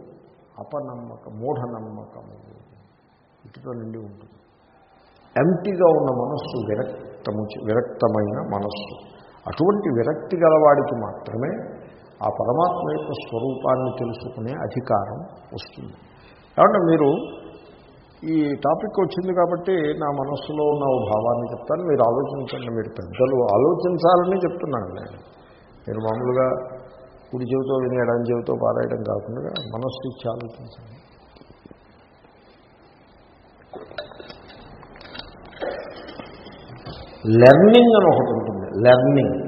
అపనమ్మకం మూఢనమ్మకము. వీటితో నిండి ఉంటుంది. ఎంటీగా ఉన్న మనస్సు విరక్తము విరక్తమైన మనస్సు. అటువంటి విరక్తి గలవాడికి మాత్రమే ఆ పరమాత్మ యొక్క స్వరూపాన్ని తెలుసుకునే అధికారం వస్తుంది. కాబట్టి మీరు ఈ టాపిక్ వచ్చింది కాబట్టి నా మనస్సులో ఉన్న ఓ భావాన్ని చెప్తాను. మీరు ఆలోచించండి. మీరు పెద్దలు ఆలోచించాలని చెప్తున్నాను నేను. మీరు మామూలుగా కుడి చెవితో విని ఎడం చెవితో పారాయడం కాకుండా మనస్సు ఆలోచించండి లెర్నింగ్ అని ఒకటి ఉంటుంది. లెర్నింగ్.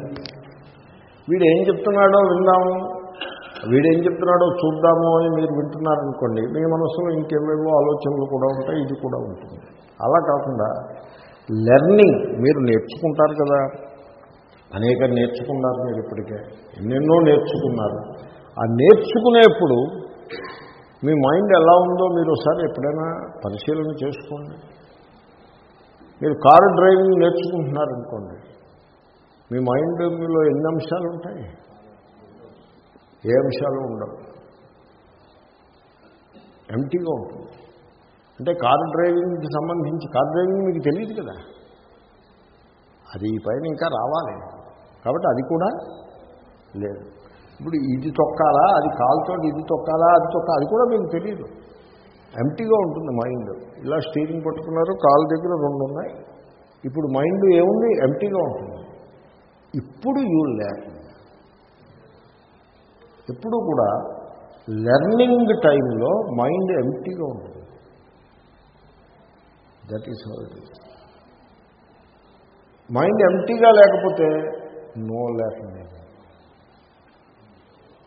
వీడు ఏం చెప్తున్నాడో విందాము. వీడేం చెప్తున్నాడో చూద్దాము అని మీరు వింటున్నారనుకోండి మీ మనసులో ఇంకేవేవో ఆలోచనలు కూడా ఉంటాయి ఇది కూడా ఉంటుంది. అలా కాకుండా లెర్నింగ్ మీరు నేర్చుకుంటారు కదా. అనేక నేర్చుకున్నారు మీరు ఇప్పటికే. ఎన్నెన్నో నేర్చుకున్నారు. ఆ నేర్చుకునేప్పుడు మీ మైండ్ ఎలా ఉందో మీరు ఒకసారి ఎప్పుడైనా పరిశీలన చేసుకోండి. మీరు కారు డ్రైవింగ్ నేర్చుకుంటున్నారనుకోండి మీ మైండ్ మీలో ఎన్ని అంశాలు ఉంటాయి? ఏ అంశాలు ఉండవు. ఎంటీగా ఉంటుంది. అంటే కారు డ్రైవింగ్కి సంబంధించి కారు డ్రైవింగ్ మీకు తెలియదు కదా. అది ఈ పైన ఇంకా రావాలి. కాబట్టి అది కూడా లేదు. ఇప్పుడు ఇది తొక్కాలా అది కాలుతో ఇది తొక్కాలా అది తొక్కాలి అది కూడా మీకు తెలియదు ఎంటీగా ఉంటుంది మైండ్ ఇలా స్టీరింగ్ పట్టుకున్నారు కాలు దగ్గర రెండు ఉన్నాయి. ఇప్పుడు మైండ్ ఏముంది? ఎంటీగా ఉంటుంది. ఇప్పుడు యూ లెర్న్ ఎప్పుడు కూడా లెర్నింగ్ టైంలో మైండ్ ఎంటీగా ఉంటుంది. That is how it is mind ఎంటీగా లేకపోతే నో లెర్నింగ్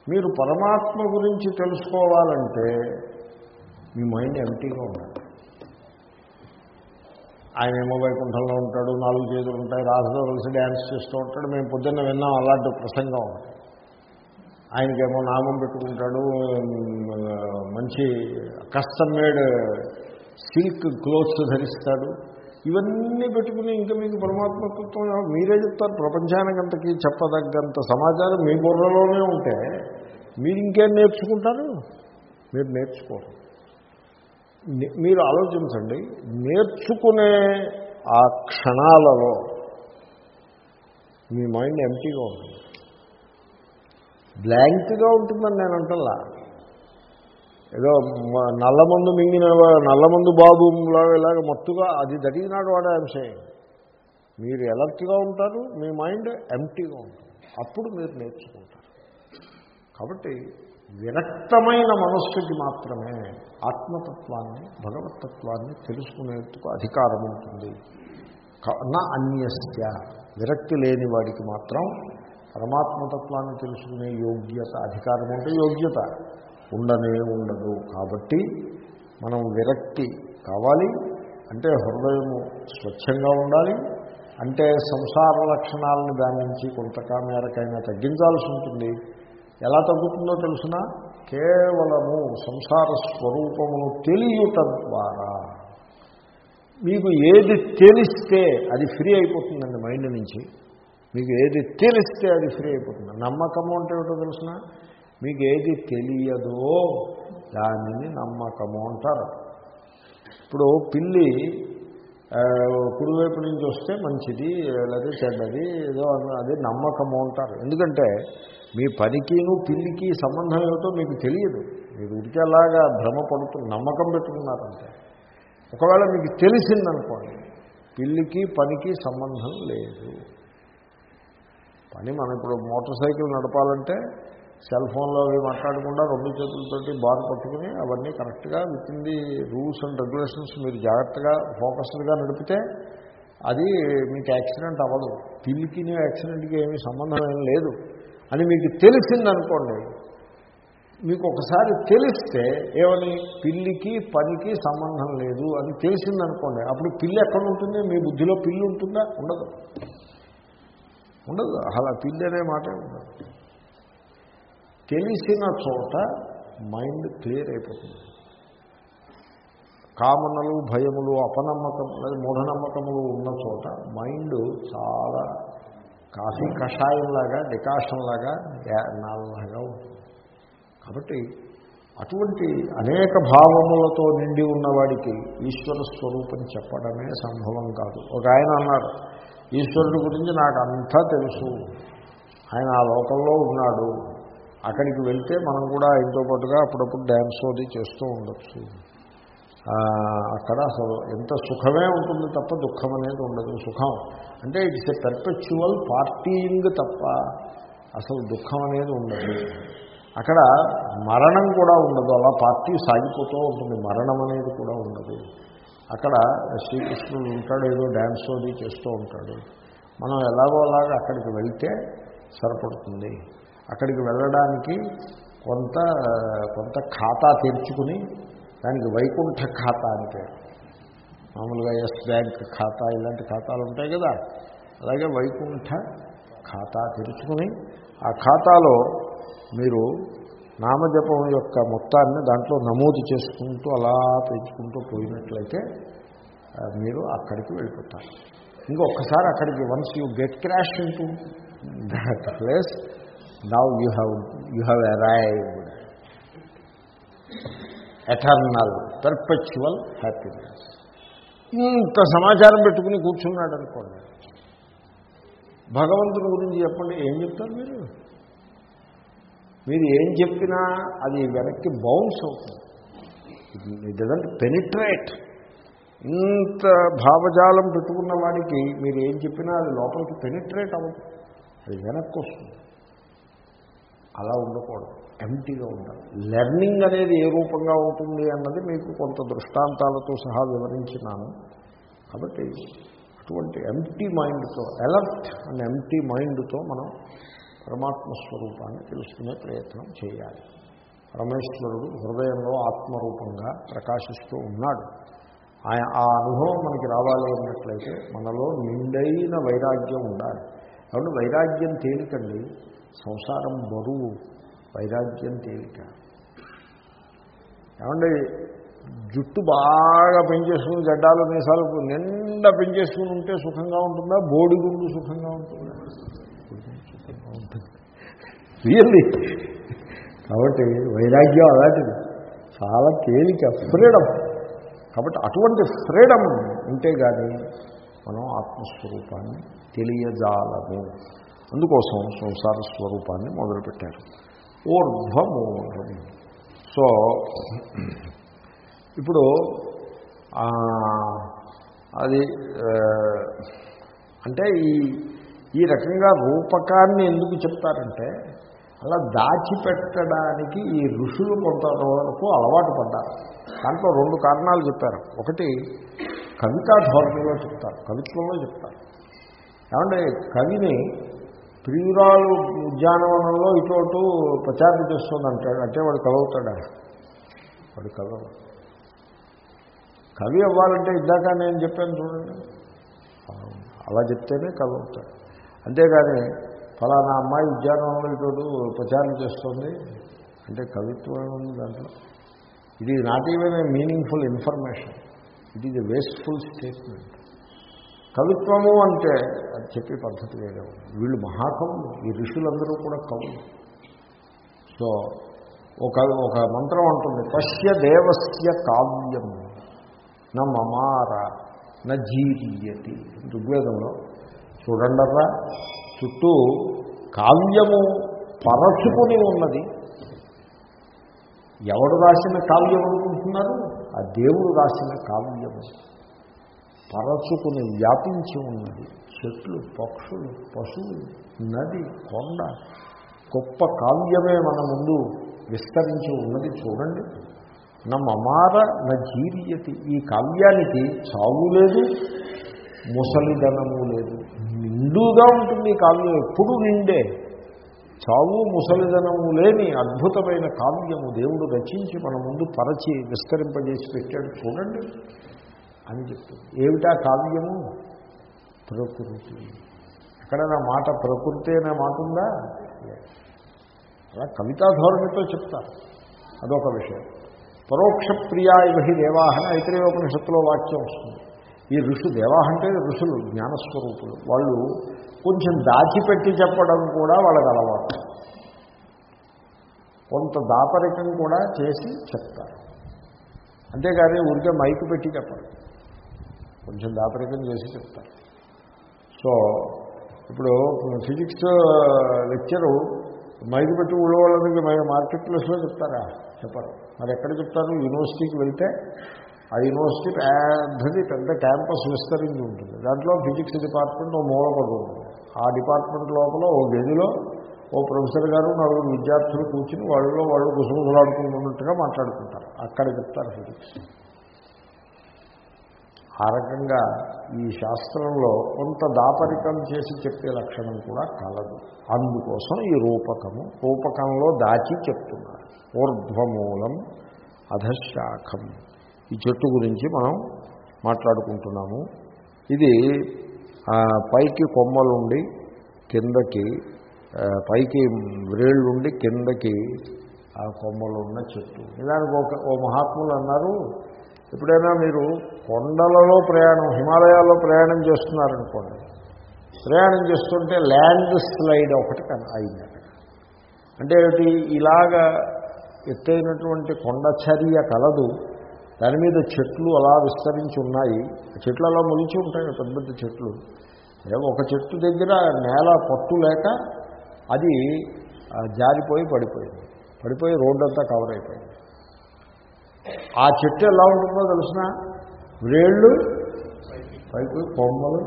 మీరు పరమాత్మ గురించి తెలుసుకోవాలంటే మీ మైండ్ ఎంటీగా ఉండాలి. ఆయన ఏమో వైకుంఠంలో ఉంటాడు నాలుగు చేతులు ఉంటాయి రాధలో కలిసి డ్యాన్స్ చేస్తూ ఉంటాడు మేము పొద్దున్న విన్నాం అలాంటి ప్రసంగం. ఆయనకేమో నామం పెట్టుకుంటాడు మంచి కస్టమ్ మేడ్ సిల్క్ క్లోత్స్ ధరిస్తాడు. ఇవన్నీ పెట్టుకుని ఇంకా మీకు పరమాత్మతత్వం మీరే చెప్తారు ప్రపంచానికంతకి చెప్పదగ్గంత సమాచారం మీ బుర్రలోనే ఉంటే మీరు ఇంకేం నేర్చుకుంటారు? మీరు నేర్చుకోరు. మీరు ఆలోచించండి నేర్చుకునే ఆ క్షణాలలో మీ మైండ్ ఎంటీగా ఉంటుంది. బ్లాంక్గా ఉంటుందని నేను అంటలా ఏదో నల్లమందు మింగిన నల్లమందు బాబు లాగా ఇలాగ మత్తుగా అది that is not what I'm saying మీరు ఎలర్ట్గా ఉంటారు మీ మైండ్ ఎంటీగా ఉంటుంది. అప్పుడు మీరు నేర్చుకుంటారు. కాబట్టి విరక్తమైన మనస్సుకి మాత్రమే ఆత్మతత్వాన్ని భగవతత్వాన్ని తెలుసుకునేందుకు అధికారం ఉంటుంది. నా అన్యస్య. విరక్తి లేని వాడికి మాత్రం పరమాత్మతత్వాన్ని తెలుసుకునే యోగ్యత అధికారం అంటే యోగ్యత. ఉండనే ఉండదు. కాబట్టి మనం విరక్తి కావాలి. అంటే హృదయము స్వచ్ఛంగా ఉండాలి. అంటే సంసార లక్షణాలను దాని నుంచి కొంతకా మేరకైనా తగ్గించాల్సి ఉంటుంది. ఎలా తగ్గుతుందో తెలిసిన? కేవలము సంసార స్వరూపమును తెలియట ద్వారా. మీకు ఏది తెలిస్తే అది ఫ్రీ అయిపోతుందండి మైండ్ నుంచి. మీకు ఏది తెలిస్తే అది ఫ్రీ అయిపోతుంది. నమ్మకము అంటే ఏమిటో తెలుసిన? మీకు ఏది తెలియదో దానిని నమ్మకము అంటారు. ఇప్పుడు పిల్లి కుడివైపు నుంచి వస్తే మంచిది లేదా చెడ్డది ఏదో అది నమ్మకము అంటారు. ఎందుకంటే మీ పనికిను పిల్లికి సంబంధం ఏమిటో మీకు తెలియదు. మీరు ఉడికేలాగా భ్రమ పడుతుంది నమ్మకం పెట్టుకున్నారంటే. ఒకవేళ మీకు తెలిసిందనుకోండి పిల్లికి పనికి సంబంధం లేదు. పని మనం ఇప్పుడు మోటార్ సైకిల్ నడపాలంటే సెల్ ఫోన్లో అవి మాట్లాడకుండా రెండు చేతులతోటి బార్ పట్టుకుని అవన్నీ కరెక్ట్గా within the rules and regulations మీరు జాగ్రత్తగా ఫోకస్డ్గా నడిపితే అది మీకు యాక్సిడెంట్ అవ్వదు. పిల్లికి యాక్సిడెంట్కి ఏమీ సంబంధం ఏం లేదు అని మీకు తెలిసిందనుకోండి మీకు ఒకసారి తెలిస్తే ఏమని పిల్లికి పనికి సంబంధం లేదు అని తెలిసిందనుకోండి అప్పుడు పిల్లి ఎక్కడ ఉంటుంది? మీ బుద్ధిలో పిల్లి ఉంటుందా? ఉండదు. ఉండదు. అలా పిల్లి అనే మాట ఉండదు. తెలిసిన చోట మైండ్ క్లియర్ అయిపోతుంది. కామనలు భయములు అపనమ్మకం మూఢనమ్మకములు ఉన్న చోట మైండ్ చాలా కాఫీ కషాయంలాగా డికాషన్లాగా నాలుగా ఉంటుంది. కాబట్టి అటువంటి అనేక భావములతో నిండి ఉన్నవాడికి ఈశ్వర స్వరూపం చెప్పడమే సంభవం కాదు. ఒక ఆయన అన్నారు ఈశ్వరుడు గురించి నాకు అంతా తెలుసు. ఆయన ఆ లోకంలో ఉన్నాడు. అక్కడికి వెళ్తే మనం కూడా ఆయనతో పాటుగా అప్పుడప్పుడు డ్యాన్స్ అది చేస్తూ ఉండొచ్చు. అక్కడ అసలు ఎంత సుఖమే ఉంటుంది తప్ప దుఃఖం అనేది ఉండదు సుఖం. అంటే ఇట్స్ ఎ పెర్పెచువల్ పార్టీయింగ్ తప్ప అసలు దుఃఖం అనేది ఉండదు. అక్కడ మరణం కూడా ఉండదు అలా పార్టీ సాగిపోతూ ఉంటుంది మరణం అనేది కూడా ఉండదు. అక్కడ శ్రీకృష్ణుడు ఉంటాడు ఏదో డ్యాన్స్ అది చేస్తూ ఉంటాడు. మనం ఎలాగో అలాగా అక్కడికి వెళ్తే సరిపడుతుంది. అక్కడికి వెళ్ళడానికి కొంత కొంత ఖాతా తెరుచుకుని దానికి వైకుంఠ ఖాతా అంటే మామూలుగా ఎస్ బ్యాంక్ ఖాతా ఇలాంటి ఖాతాలు ఉంటాయి కదా. అలాగే వైకుంఠ ఖాతా తెరుచుకుని ఆ ఖాతాలో మీరు నామజపం యొక్క మొత్తాన్ని దాంట్లో నమోదు చేసుకుంటూ అలా పెంచుకుంటూ పోయినట్లయితే మీరు అక్కడికి వెళ్ళిపోతారు. ఇంకొకసారి అక్కడికి once you get crash into that place now you have you have arrived eternal perpetual happiness ఇంత సమాచారం పెట్టుకుని కూర్చున్నాడు అనుకోండి. భగవంతుని గురించి చెప్పండి ఏం చెప్తారు మీరు? మీరు ఏం చెప్పినా అది వెనక్కి బౌన్స్ అవుతుంది. ఇట్ డజంట్ పెనిట్రేట్ ఇంత భావజాలం పెట్టుకున్న వాడికి మీరు ఏం చెప్పినా అది లోపలికి పెనిట్రేట్ అవ్వదు. అది వెనక్కి వస్తుంది. అలా ఉండకూడదు. ఎంటీగా ఉండాలి. లెర్నింగ్ అనేది ఏ రూపంగా ఉంటుంది అన్నది మీకు కొంత దృష్టాంతాలతో సహా వివరించినాను. కాబట్టి అటువంటి ఎంటీ మైండ్తో అలర్ట్ అండ్ ఎంటీ మైండ్తో మనం పరమాత్మ స్వరూపాన్ని తెలుసుకునే ప్రయత్నం చేయాలి. పరమేశ్వరుడు హృదయంలో ఆత్మరూపంగా ప్రకాశిస్తూ ఉన్నాడు. ఆయన ఆ అనుభవం మనకి రావాలి అన్నట్లయితే మనలో నిండైన వైరాగ్యం ఉండాలి. కాబట్టి వైరాగ్యం తేలికండి. సంసారం బరువు వైరాగ్యం తేలిక. ఏమండి జుట్టు బాగా పెంచేసుకుని గడ్డాలు మీసాలు నిండా పెంచేసుకుని ఉంటే సుఖంగా ఉంటుందా? బోడిగుండు సుఖంగా ఉంటుందా సుఖంగా ఉంటుంది? రియల్లీ. కాబట్టి వైరాగ్యం అలాంటిది. చాలా తేలిక ఫ్రీడమ్. కాబట్టి అటువంటి ఫ్రీడమ్ ఉంటే కానీ మనం ఆత్మస్వరూపాన్ని తెలియజాలము. అందుకోసం సంసార స్వరూపాన్ని మొదలుపెట్టారు. ఊర్ధ్వమూలం సో ఇప్పుడు అది అంటే ఈ ఈ రకంగా రూపకాన్ని ఎందుకు చెప్తారంటే అలా దాచిపెట్టడానికి ఈ ఋషులు కొంత వరకు అలవాటు పడ్డారు. దాంట్లో రెండు కారణాలు చెప్పారు. ఒకటి కవితా ధోరణిలో చెప్తారు. కవిత్వంలో చెప్తారు. ఏమంటే కవిని ప్రియురాలు ఉద్యానవనంలో ఇటు ప్రచారం చేస్తుంది అంటాడు అంటే వాడు కలవుతాడా వాడు కలవ కవి అవ్వాలంటే ఇద్దాక నేను చెప్పాను చూడండి. అలా చెప్తేనే కలవుతాడు. అంతేగాని ఫలానా అమ్మాయి ఉద్యానవనంలో ఇటు ప్రచారం చేస్తుంది అంటే కవిత్వం ఉంది దాంట్లో? ఇది not even a meaningful information. It is a wasteful statement కవిత్వము అంటే అది చెప్పే పద్ధతి వేరే వీళ్ళు మహాకవులు ఈ ఋషులందరూ కూడా కవులు సో ఒక ఒక మంత్రం అంటుంది పశ్య దేవస్య కావ్యం నా మమార నా జీరియతి ఋగ్వేదంలో చూడండర్రా చుట్టూ కావ్యము పరచుకుని ఉన్నది. ఎవడు రాసిన కావ్యం అనుకుంటున్నారు? ఆ దేవుడు రాసిన కావ్యము. పరచుకుని వ్యాపించి ఉన్నది. చెట్లు పక్షులు పశువులు నది కొండ గొప్ప కావ్యమే మన ముందు విస్తరించి ఉన్నది చూడండి. నా మమార నా జీరియతి. ఈ కావ్యానికి చావు లేదు ముసలిదనము లేదు. నిండుగా ఉంటుంది ఈ కావ్యం ఎప్పుడు నిండే. చావు ముసలిదనము లేని అద్భుతమైన కావ్యము దేవుడు రచించి మన ముందు పరచి విస్తరింపజేసి పెట్టాడు. చూడండి. అని చెప్తుంది. ఏమిటా కావ్యము? ప్రకృతి. ఎక్కడైనా మాట ప్రకృతి అనే మాట ఉందా? అలా కవితా ధోరణితో చెప్తారు. అదొక విషయం. పరోక్ష ప్రియా ఇవహి దేవాహన ఐతరేయోపనిషత్తులో వాక్యం వస్తుంది. ఈ ఋషు దేవాహ అంటే ఋషులు జ్ఞానస్వరూపులు. వాళ్ళు కొంచెం దాచిపెట్టి చెప్పడం కూడా వాళ్ళకి అలవాటు. కొంత దాపరికం కూడా చేసి చెప్తారు. అంతేగాని ఊరికే మైకు పెట్టి చెప్పరు. కొంచెం దాపరికం చేసి చెప్తారు. సో ఇప్పుడు ఫిజిక్స్ లెక్చరు మైకి పెట్టి ఉండేవాళ్ళకి మార్కెట్ ప్లేస్లో చెప్తారా? చెప్పరు. మరి ఎక్కడ చెప్తారు? యూనివర్సిటీకి వెళ్తే ఆ యూనివర్సిటీ పెద్దది పెద్ద క్యాంపస్ విస్తరించి ఉంటుంది. దాంట్లో ఫిజిక్స్ డిపార్ట్మెంట్ ఓ మూలపడి ఉంటుంది. ఆ డిపార్ట్మెంట్ లోపల ఓ గదిలో ఓ ప్రొఫెసర్ గారు నలుగురు విద్యార్థులు కూర్చుని వాళ్ళలో వాళ్ళు గుసగుసలాడుకుంటున్నట్టుగా మాట్లాడుకుంటారు. అక్కడ చెప్తారు ఫిజిక్స్. ఆ రకంగా ఈ శాస్త్రంలో కొంత దాపరికం చేసి చెప్పే లక్షణం కూడా కలదు. అందుకోసం ఈ రూపకము రూపకంలో దాచి చెప్తున్నారు. ఊర్ధ్వమూలం అధశాఖం. ఈ చెట్టు గురించి మనం మాట్లాడుకుంటున్నాము. ఇది పైకి కొమ్మలుండి కిందకి పైకి వ్రేళ్ళుండి కిందకి ఆ కొమ్మలున్న చెట్టు. నిజానికి ఒక ఓ మహాత్ములు అన్నారు ఎప్పుడైనా మీరు కొండలలో ప్రయాణం హిమాలయాల్లో ప్రయాణం చేస్తున్నారనుకోండి ప్రయాణం చేస్తుంటే ల్యాండ్ స్లైడ్ ఒకటి అయింది. అంటే ఏమిటి? ఇలాగా ఎత్తైనటువంటి కొండచర్య కలదు. దాని మీద చెట్లు అలా విస్తరించి ఉన్నాయి. చెట్లు అలా మొలిచి ఉంటాయి పెద్ద పెద్ద చెట్లు. ఒక చెట్టు దగ్గర నేల పట్టు లేక అది జారిపోయి పడిపోయింది. పడిపోయి రోడ్డంతా కవర్ అయిపోయింది. ఆ చెట్టు ఎలా ఉంటుందో తెలిసిన? వేళ్ళు పైకి కొమ్మలు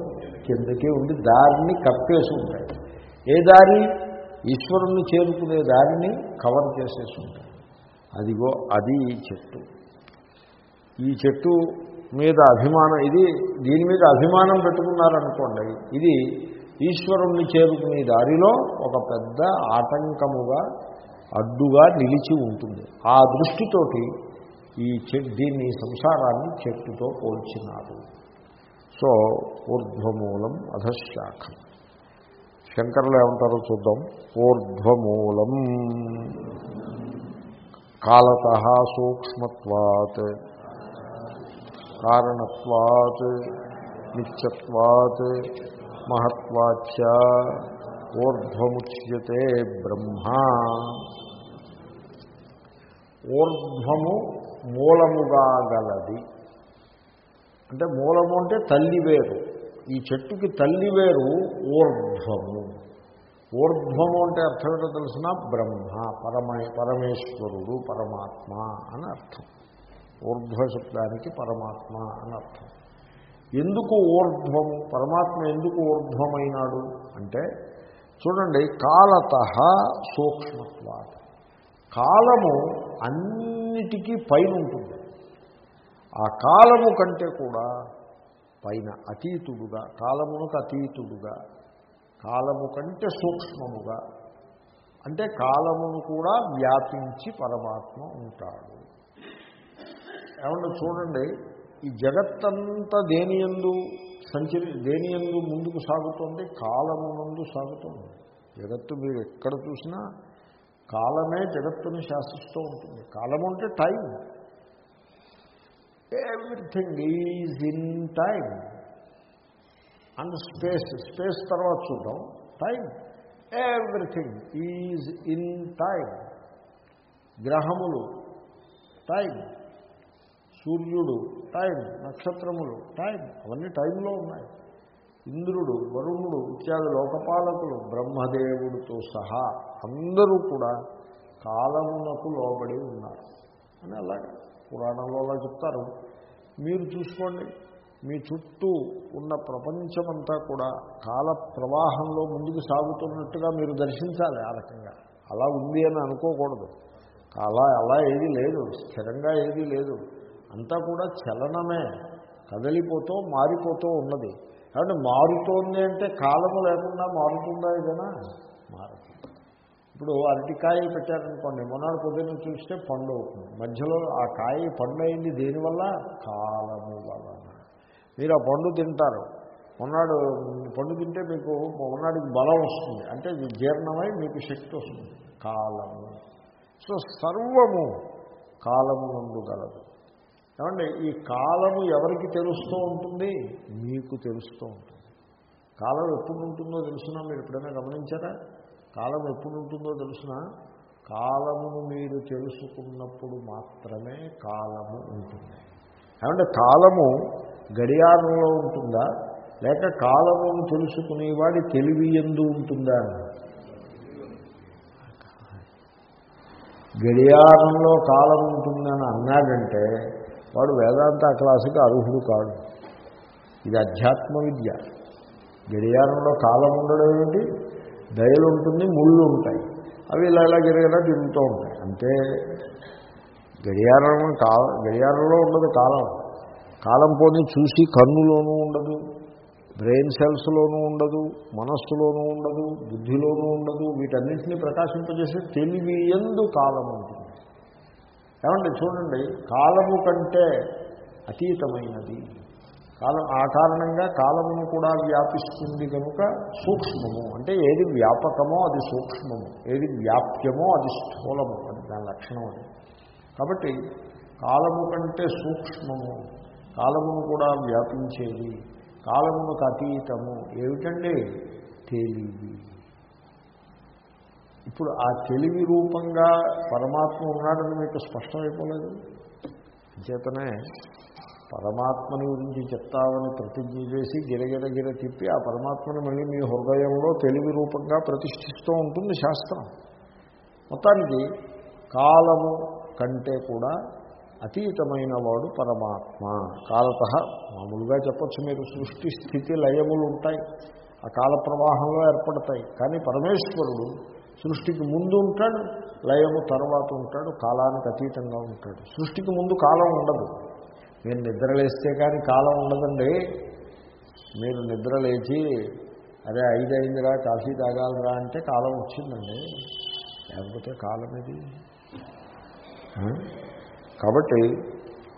కిందకి ఉండి దారిని కప్పేసి ఉంటాయి. ఏ దారి? ఈశ్వరుణ్ణి చేరుకునే దారిని కవర్ చేసేసి ఉంటాయి. అదిగో అది ఈ చెట్టు. ఈ చెట్టు మీద అభిమానం ఇది దీని మీద అభిమానం పెట్టుకున్నారనుకోండి ఇది ఈశ్వరుణ్ణి చేరుకునే దారిలో ఒక పెద్ద ఆటంకముగా అడ్డుగా నిలిచి ఉంటుంది. ఆ దృష్టితోటి ఈ చెట్టు దీన్ని సంసారాన్ని చెట్టుతో పోల్చినారు సో ఊర్ధ్వమూలం అధశాఖం. శంకర్లు ఏమంటారో చూద్దాం. ఊర్ధ్వమూలం. కాలత సూక్ష్మత్వాత్ కారణత్వాత్ నిత్యత్వాత్ మహత్వాచ ఊర్ధ్వముచ్యతే బ్రహ్మ. ఊర్ధ్వము మూలముగా గలది. అంటే మూలము అంటే తల్లి వేరు. ఈ చెట్టుకి తల్లి వేరు ఊర్ధ్వము. ఊర్ధ్వము అంటే అర్థం ఏంటో తెలిసిన? బ్రహ్మ పరమే పరమేశ్వరుడు పరమాత్మ అని అర్థం. ఊర్ధ్వ శబ్దానికి పరమాత్మ అని అర్థం. ఎందుకు ఊర్ధ్వము? పరమాత్మ ఎందుకు ఊర్ధ్వమైనాడు? అంటే చూడండి కాలత సూక్ష్మత్వాత. కాలము అన్నిటికీ పైన ఉంటుంది. ఆ కాలము కంటే కూడా పైన అతీతుడుగా కాలమునకు అతీతుడుగా కాలము కంటే సూక్ష్మముగా అంటే కాలమును కూడా వ్యాపించి పరమాత్మ ఉంటాడు. ఏమన్నా చూడండి ఈ జగత్తంతా దేని ఎందు సంచరి దేని ఎందు ముందుకు సాగుతోంది? కాలము ముందు సాగుతోంది. జగత్తు మీరు ఎక్కడ చూసినా కాలమే జగత్తుని శాసిస్తూ ఉంటుంది. కాలం అంటే time. Everything is in time and space space తర్వాత చూద్దాం. Time everything is in time గ్రహములు time సూర్యుడు టైం నక్షత్రములు టైం అవన్నీ టైంలో ఉన్నాయి. ఇంద్రుడు వరుణుడు ఇత్యాది లోకపాలకులు బ్రహ్మదేవుడితో సహా అందరూ కూడా కాలమునకు లోబడి ఉన్నారు. అని అలాగే పురాణంలో అలా చెప్తారు. మీరు చూసుకోండి మీ చుట్టూ ఉన్న ప్రపంచమంతా కూడా కాల ప్రవాహంలో ముందుకు సాగుతున్నట్టుగా మీరు దర్శించాలి ఆ రకంగా. అలా ఉంది అని అనుకోకూడదు. అలా అలా ఏదీ లేదు స్థిరంగా ఏదీ లేదు. అంతా కూడా చలనమే. కదలిపోతూ మారిపోతూ ఉన్నది. కాబట్టి మారుతోంది అంటే కాలము లేకుండా మారుతుందా ఏదైనా మారుతుంది ఇప్పుడు అరటికాయ పెట్టారనుకోండి మొన్నటి పొద్దున్న చూస్తే పండు అవుతుంది. మధ్యలో ఆ కాయ పండు అయింది దేనివల్ల? కాలము వలన. మీరు ఆ పండు తింటారు. మొన్నాడు పండు తింటే మీకు మొన్నటికి బలం వస్తుంది. అంటే జీర్ణమై మీకు శక్తి వస్తుంది. కాలము. సో సర్వము కాలము నందు గలదు. ఏమండి ఈ కాలము ఎవరికి తెలుస్తూ ఉంటుంది? మీకు తెలుస్తూ ఉంటుంది. కాలం ఎప్పుడు ఉంటుందో తెలుసునా? మీరు ఎప్పుడైనా గమనించారా? కాలం ఎప్పుడు ఉంటుందో తెలుసునా? కాలమును మీరు తెలుసుకున్నప్పుడు మాత్రమే కాలము ఉంటుంది. ఏమంటే కాలము గడియారంలో ఉంటుందా? లేక కాలమును తెలుసుకునేవాడి తెలివి ఎందు ఉంటుందా? గడియారంలో కాలం ఉంటుందని అన్నాడంటే వాడు వేదాంత క్లాసుకి అర్హుడు కాడు. ఇది అధ్యాత్మ విద్య. గడియారంలో కాలం ఉండడం ఏమిటి దయలు ఉంటుంది ముళ్ళు ఉంటాయి. అవి ఇలా ఇలా గిరగిరా తిరుగుతూ ఉంటాయి. అంటే గడియారం కాల గడియారంలో ఉండదు కాలం. కాలం పోని చూసి కన్నులోనూ ఉండదు బ్రెయిన్ సెల్స్లోనూ ఉండదు మనస్సులోనూ ఉండదు బుద్ధిలోనూ ఉండదు. వీటన్నింటినీ ప్రకాశింపజేసే తెలివి ఎందు కాలం ఉంటుంది. ఏమండి చూడండి కాలము కంటే అతీతమైనది. కాలం ఆ కారణంగా కాలమును కూడా వ్యాపిస్తుంది కనుక సూక్ష్మము. అంటే ఏది వ్యాపకమో అది సూక్ష్మము. ఏది వ్యాప్యమో అది స్థూలము. అది దాని లక్షణం అది. కాబట్టి కాలము కంటే సూక్ష్మము కాలమును కూడా వ్యాపించేది కాలమునకు అతీతము. ఏమిటండి? తెలివి. ఇప్పుడు ఆ తెలివి రూపంగా పరమాత్మ ఉన్నాడని మీకు స్పష్టమైపోలేదు చేతనే పరమాత్మని గురించి చెప్తామని ప్రతిజ్ఞ చేసి గిరగిర గిర తిప్పి ఆ పరమాత్మని మళ్ళీ మీ హృదయంలో తెలివి రూపంగా ప్రతిష్ఠిస్తూ ఉంటుంది శాస్త్రం. మొత్తానికి కాలము కంటే కూడా అతీతమైన వాడు పరమాత్మ. కాలత మామూలుగా చెప్పచ్చు మీరు సృష్టి స్థితి లయములు ఉంటాయి. ఆ కాల ప్రవాహంలో ఏర్పడతాయి. కానీ పరమేశ్వరుడు సృష్టికి ముందు ఉంటాడు లయము తర్వాత ఉంటాడు కాలానికి అతీతంగా ఉంటాడు. సృష్టికి ముందు కాలం ఉండదు. మీరు నిద్రలేస్తే కానీ కాలం ఉండదండి. మీరు నిద్రలేచి అరే ఐదు అయిందిరా కాఫీ తాగాలరా అంటే కాలం వచ్చిందండి. లేకపోతే కాలం ఇది కాబట్టి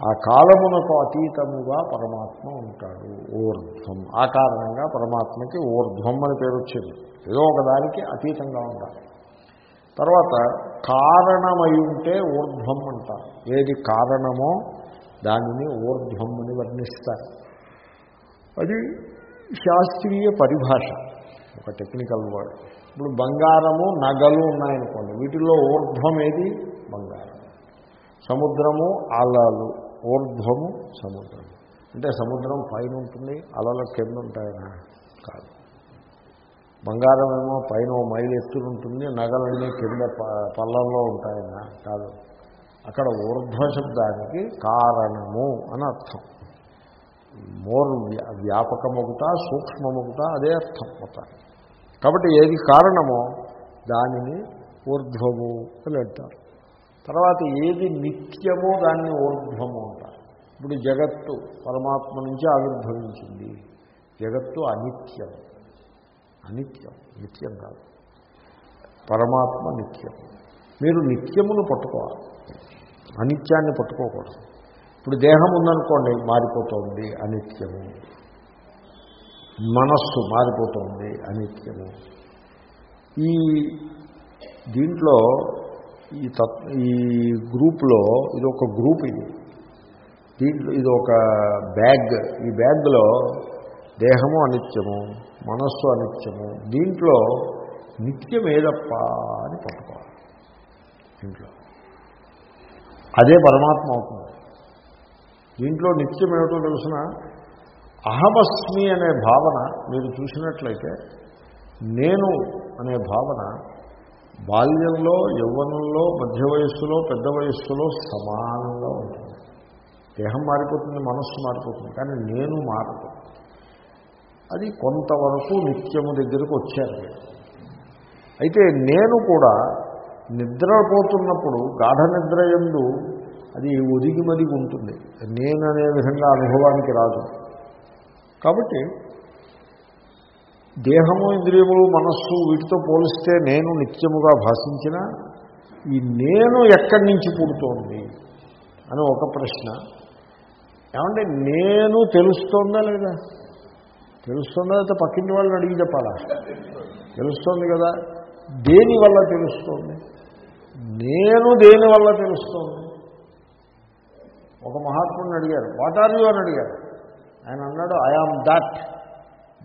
ఆ కాలమునకు అతీతముగా పరమాత్మ ఉంటాడు ఊర్ధ్వం. ఆ కారణంగా పరమాత్మకి ఊర్ధ్వం అని పేరు వచ్చింది. ఏదో ఒకదానికి అతీతంగా ఉండాలి. తర్వాత కారణమై ఉంటే ఊర్ధ్వం అంటారు. ఏది కారణమో దానిని ఊర్ధ్వం అని వర్ణిస్తారు. అది శాస్త్రీయ పరిభాష ఒక టెక్నికల్ వర్డ్. ఇప్పుడు బంగారము నగలు ఉన్నాయనుకోండి వీటిల్లో ఊర్ధ్వం ఏది? బంగారం. సముద్రము అలలు. ఊర్ధ్వము సముద్రం. అంటే సముద్రం పైన ఉంటుంది అలలు కింద ఉంటాయనా? కాదు. బంగారం ఏమో పైన ఓ మైలు ఎత్తుకుంటుంది నగలన్నీ కింద ప- పల్లంలో ఉంటాయనా కాదు. అక్కడ ఊర్ధ్వ శబ్దానికి కారణము అని అర్థం. మోర్ వ్యా- వ్యాపకమగుట అదే అర్థం మొత్తం కాబట్టి ఏది కారణమో దానిని ఊర్ధ్వము అని అంటారు. తర్వాత ఏది నిత్యమో దాన్ని ఊర్ధ్వము అంటారు. ఇప్పుడు జగత్తు పరమాత్మ నుంచి ఆవిర్భవించింది. జగత్తు అనిత్యం. అనిత్యం నిత్యం కాదు. పరమాత్మ నిత్యం. మీరు నిత్యమును పట్టుకోవాలి. అనిత్యాన్ని పట్టుకోకూడదు. ఇప్పుడు దేహం ఉందనుకోండి మారిపోతుంది అనిత్యము. మనస్సు మారిపోతుంది అనిత్యము. ఈ దీంట్లో ఈ తత్ ఈ గ్రూప్లో ఇది ఒక గ్రూప్ ఇది. దీంట్లో ఇది ఒక బ్యాగ్. ఈ బ్యాగ్లో దేహము అనిత్యము మనస్సు అనిత్యము దీంట్లో నిత్యం ఏదప్ప అని పట్టుకోవాలి. దీంట్లో. అదే పరమాత్మ అవుతుంది. దీంట్లో నిత్యం ఏమిటో తెలిసిన అహమస్మి అనే భావన మీరు చూసినట్లయితే నేను అనే భావన బాల్యంలో యవ్వనంలో మధ్య వయస్సులో పెద్ద వయస్సులో సమానంగా ఉంటుంది. దేహం మారిపోతుంది మనస్సు మారిపోతుంది కానీ నేను మారదు అది కొంతవరకు నిత్యము దగ్గరకు వచ్చారు అయితే నేను కూడా నిద్రపోతున్నప్పుడు గాఢ నిద్ర ఎందు అది ఒదిగి మదిగి ఉంటుంది. నేననే విధంగా అనుభవానికి రాదు. కాబట్టి దేహము ఇంద్రియములు మనస్సు వీటితో పోలిస్తే నేను నిత్యముగా భాషించిన ఈ నేను ఎక్కడి నుంచి పుడుతోంది అని ఒక ప్రశ్న. ఏమంటే నేను తెలుస్తోందా లేదా? తెలుస్తుందా అయితే పక్కింటి వాళ్ళని అడిగి చెప్పాలా? తెలుస్తుంది కదా. దేని వల్ల తెలుస్తుంది? నేను దేని వల్ల తెలుస్తోంది? ఒక మహాత్ముడిని అడిగారు. వాట్ ఆర్ యూ అని అడిగారు. ఆయన అన్నాడు I am that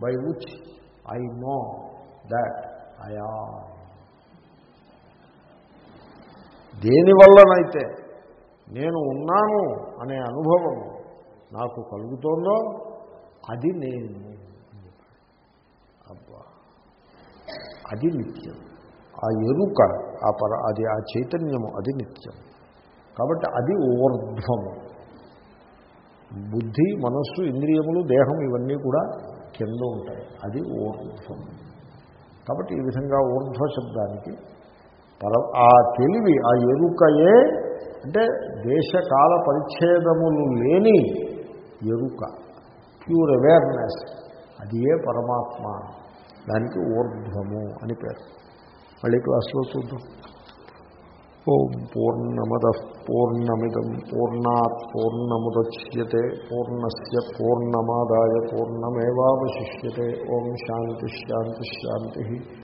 by which I know that I am దేనివల్లనైతే నేను ఉన్నాను అనే అనుభవం నాకు కలుగుతోందో అది నేను. అది నిత్యం. ఆ ఎరుక ఆ పర అది ఆ చైతన్యము అది నిత్యం. కాబట్టి అది ఊర్ధ్వము. బుద్ధి మనస్సు ఇంద్రియములు దేహం ఇవన్నీ కూడా కింద ఉంటాయి. అది ఊర్ధ్వం కాబట్టి ఈ విధంగా ఊర్ధ్వ శబ్దానికి పర ఆ తెలివి ఆ ఎరుకయే అంటే దేశకాల పరిచ్ఛేదములు లేని ఎరుక. ప్యూర్ అవేర్నెస్ అది ఏ పరమాత్మ? దానికి ఊర్ధ్వము అని పేరు. మళ్ళీ క్లాస్లో చూద్దాం. ఓం పూర్ణమద పూర్ణమిదం పూర్ణాత్ పూర్ణముద్యతే పూర్ణస్ పూర్ణమాదాయ పూర్ణమేవాశిష్యతే ఓం శాంతి శాంతి శాంతి.